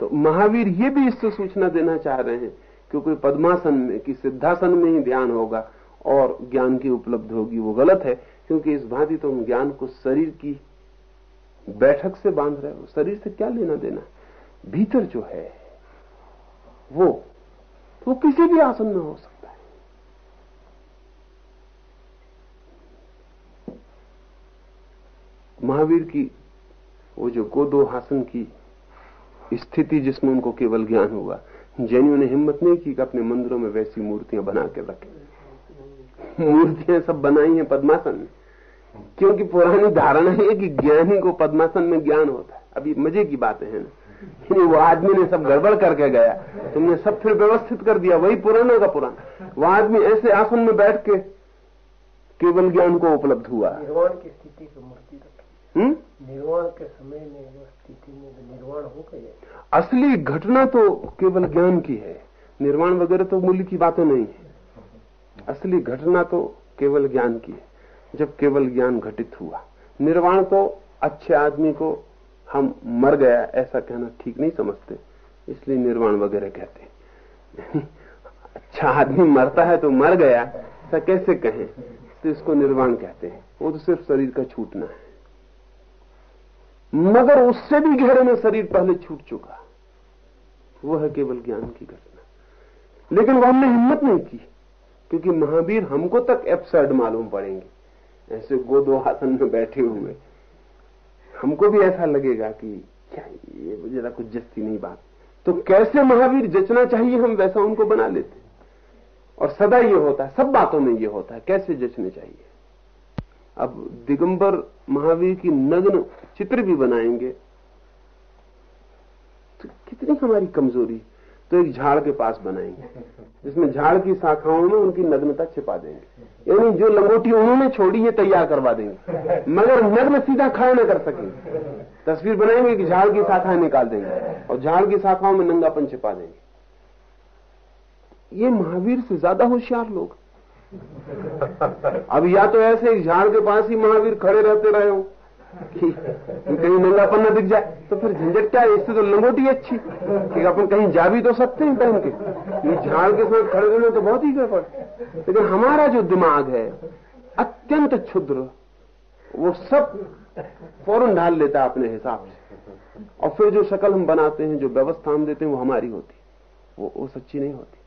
तो महावीर ये भी इससे सूचना देना चाह रहे हैं कि कोई पद्मासन में, कि सिद्धासन में ही ध्यान होगा और ज्ञान की उपलब्ध होगी, वो गलत है, क्योंकि इस भांति तो हम ज्ञान को शरीर की बैठक से बाँध रहे हो। शरीर से क्या लेना देना भीतर जो है वो वो किसी भी आसन में हो सकता है। महावीर की, वो जो गोदो हासन की स्थिति जिसमें उनको केवल ज्ञान हुआ, जैनियों ने हिम्मत नहीं की कि अपने मंदिरों में वैसी मूर्तियाँ बना के रखें। मूर्तियाँ सब बनाई हैं पद्मासन में, क्योंकि पुरानी धारणा है कि ज्ञानी को पद्मासन में ज्ञान होता है। अभी मज़े की बातें हैं ना। वो आदमी ने सब गड़बड़ करके गया तुमने सब फिर व्यवस्थित कर दिया वही पुराना का पुराना। वो आदमी ऐसे आसन में बैठ के केवल ज्ञान को उपलब्ध हुआ। निर्वाण की स्थिति की मूर्ति रखी हम्म? निर्वाण के समय में जो स्थिति में निर्वाण हो गए असली घटना तो केवल ज्ञान की है। निर्माण वगैरह तो मूल्य की बातें नहीं है। असली घटना तो केवल ज्ञान की है। जब केवल ज्ञान घटित हुआ। निर्वाण तो अच्छे आदमी को हम मर गया, ऐसा कहना ठीक नहीं समझते। इसलिए निर्वाण वगैरह कहते हैं। अच्छा आदमी मरता है तो मर गया, ऐसा कैसे कहें? तो इसको निर्वाण कहते हैं। वो तो सिर्फ़ शरीर का छूटना है। मगर उससे भी गहरे में शरीर पहले छूट चुका। वो है केवल ज्ञान की घटना। लेकिन वो हमने हिम्मत नहीं की, क्योंकि महावीर हमको तक एब्सर्ड मालूम पड़ेंगे। ऐसे गोदो आसन में बैठे हुए। हमको भी ऐसा लगेगा कि क्या ये जरा कुछ जस्ती नहीं बात। तो कैसे महावीर जचना चाहिए हम वैसा उनको बना लेते? और सदा ये होता है सब बातों में ये होता है कैसे जचने चाहिए? अब दिगंबर महावीर की नग्न चित्र भी बनाएँगे। तो कितनी हमारी कमज़ोरी? तो एक झाड़ के पास बनाएँगे, जिसमें झाड़ की शाखाओं में उनकी नग्नता छिपा देंगे। यानी जो लंगोटी उन्होंने छोड़ी है तैयार करवा देंगे। मगर नग्न सीधा खड़ा न कर सकेंगे तस्वीर बनाएँगे कि झाड़ की शाखाएँ निकाल देंगे और झाड़ की शाखाओं में नंगापन छिपा देंगे। ये महावीर से ज़्यादा होशियार लोग। अब या तो ऐसे झाड़ के पास ही महावीर खड़े रहते रहे हो। कि कहीं नंगापन न दिख जाए तो फिर झंझट क्या है? इससे तो लंगोटी अच्छी। कि अपन कहीं जा भी तो सकते हैं पहन के। ये झाड़ के साथ खड़े रहने तो बहुत ही गड़बड़ लेकिन हमारा जो दिमाग है, अत्यंत क्षुद्र, वो सब फ़ौरन ढाल लेता है अपने हिसाब से। और फिर जो शक्ल हम बनाते हैं, जो व्यवस्था हम देते हैं, वो हमारी होती वो वो सच्ची नहीं होती।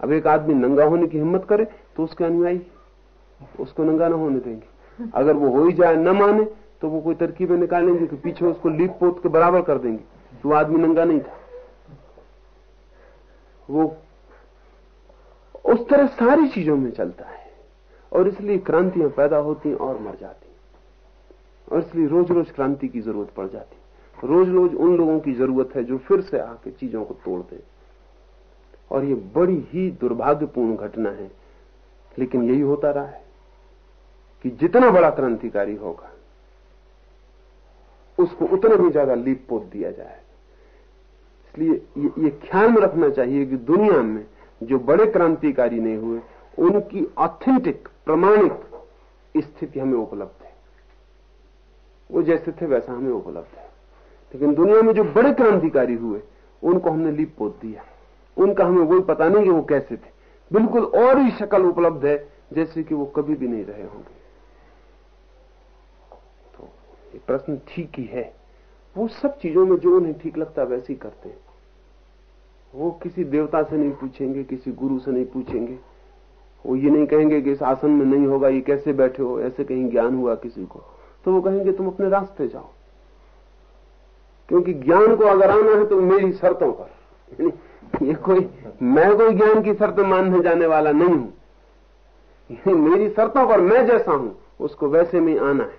अब एक आदमी नंगा होने की हिम्मत करे तो उसके अनुयायी, उसको नंगा ना होने देंगे। अगर वो हो ही जाए, न माने तो वो कोई तरकीबें निकालेंगे कि पीछे उसको लीप पोत के बराबर कर देंगे। तो वो आदमी नंगा नहीं था। वो उस तरह सारी चीज़ों में चलता है। और इसलिए क्रांतियाँ पैदा होती और मर जाती। और इसलिए रोज रोज क्रांति की ज़रूरत पड़ जाती। रोज रोज उन लोगों की ज़रूरत है जो फिर से आके चीज़ों को तोड़ दे। और ये बड़ी ही दुर्भाग्यपूर्ण घटना है। लेकिन यही होता रहा है कि जितना बड़ा क्रांतिकारी होगा उसको उतना ही ज़्यादा लीप पोत दिया जाए। इसलिए ये, ये ख्याल में रखना चाहिए कि दुनिया में जो बड़े क्रांतिकारी नहीं हुए उनकी ऑथेंटिक प्रमाणिक स्थिति हमें उपलब्ध है। वो जैसे थे वैसा हमें उपलब्ध है। लेकिन दुनिया में जो बड़े क्रांतिकारी हुए उनको हमने लीप पोत दिया। उनका हमें वही पता नहीं कि वो कैसे थे। बिल्कुल और ही शक्ल उपलब्ध है जैसे कि वो कभी भी नहीं रहे होंगे। प्रश्न ठीक ही है। वो सब चीज़ों में जो उन्हें ठीक लगता वैसे ही करते हैं। वो किसी देवता से नहीं पूछेंगे, किसी गुरु से नहीं पूछेंगे। वो ये नहीं कहेंगे कि इस आसन में नहीं होगा, ये कैसे बैठे हो, ऐसे कहीं ज्ञान हुआ किसी को। तो वो कहेंगे, तुम अपने रास्ते जाओ। क्योंकि ज्ञान को अगर आना है तो मेरी शर्तों पर। ये कोई, मैं कोई ज्ञान की शर्त मानने जाने वाला नहीं हूँ। मेरी शर्तों पर मैं जैसा हूँ, उसको वैसे में आना है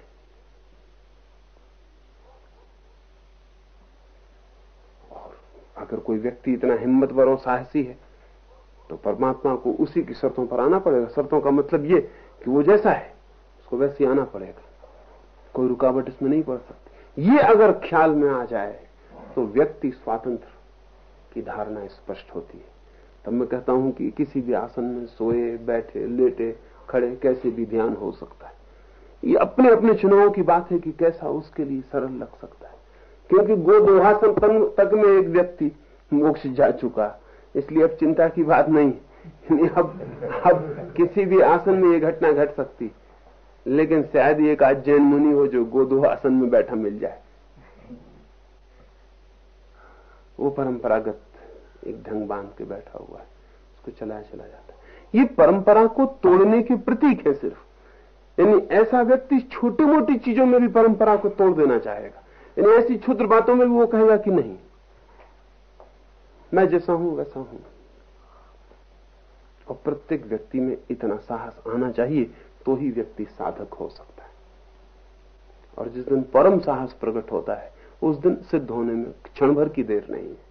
और अगर कोई व्यक्ति इतना हिम्मतवर और साहसी है तो परमात्मा को उसी की शर्तों पर आना पड़ेगा। शर्तों का मतलब ये कि वो जैसा है, उसको वैसे आना पड़ेगा। कोई रुकावट इसमें नहीं पड़ सकती। ये अगर ख्याल में आ जाए तो व्यक्ति स्वातंत्र की धारणा स्पष्ट होती है। तब मैं कहता हूँ कि किसी भी आसन में सोए, बैठे, लेटे, खड़े, कैसे भी ध्यान हो सकता है। ये अपने अपने चुनाव की बात है कि कैसा उसके लिए सरल लग सकता है। क्योंकि गोदोहासन तक में एक व्यक्ति मोक्ष जा चुका। इसलिए अब चिंता की बात नहीं। अब अब किसी भी आसन में ये घटना घट सकती। लेकिन शायद एक आज जैन मुनि हो जो गोदो आसन में बैठा मिल जाए। वो परंपरागत एक ढंग बाँध के बैठा हुआ है। उसको चलाया चला जाता है। ये परंपरा को तोड़ने के प्रतीक है सिर्फ़। यानी ऐसा व्यक्ति छोटी मोटी चीज़ों में भी परंपरा को तोड़ देना चाहेगा। यानी ऐसी क्षुद्र बातों में भी वो कहेगा कि नहीं। मैं जैसा हूँ, वैसा हूँ। और प्रत्येक व्यक्ति में इतना साहस आना चाहिए तो ही व्यक्ति साधक हो सकता है। और जिस दिन परम साहस प्रकट होता है, उस दिन सिद्ध होने में क्षण भर की देर नहीं है।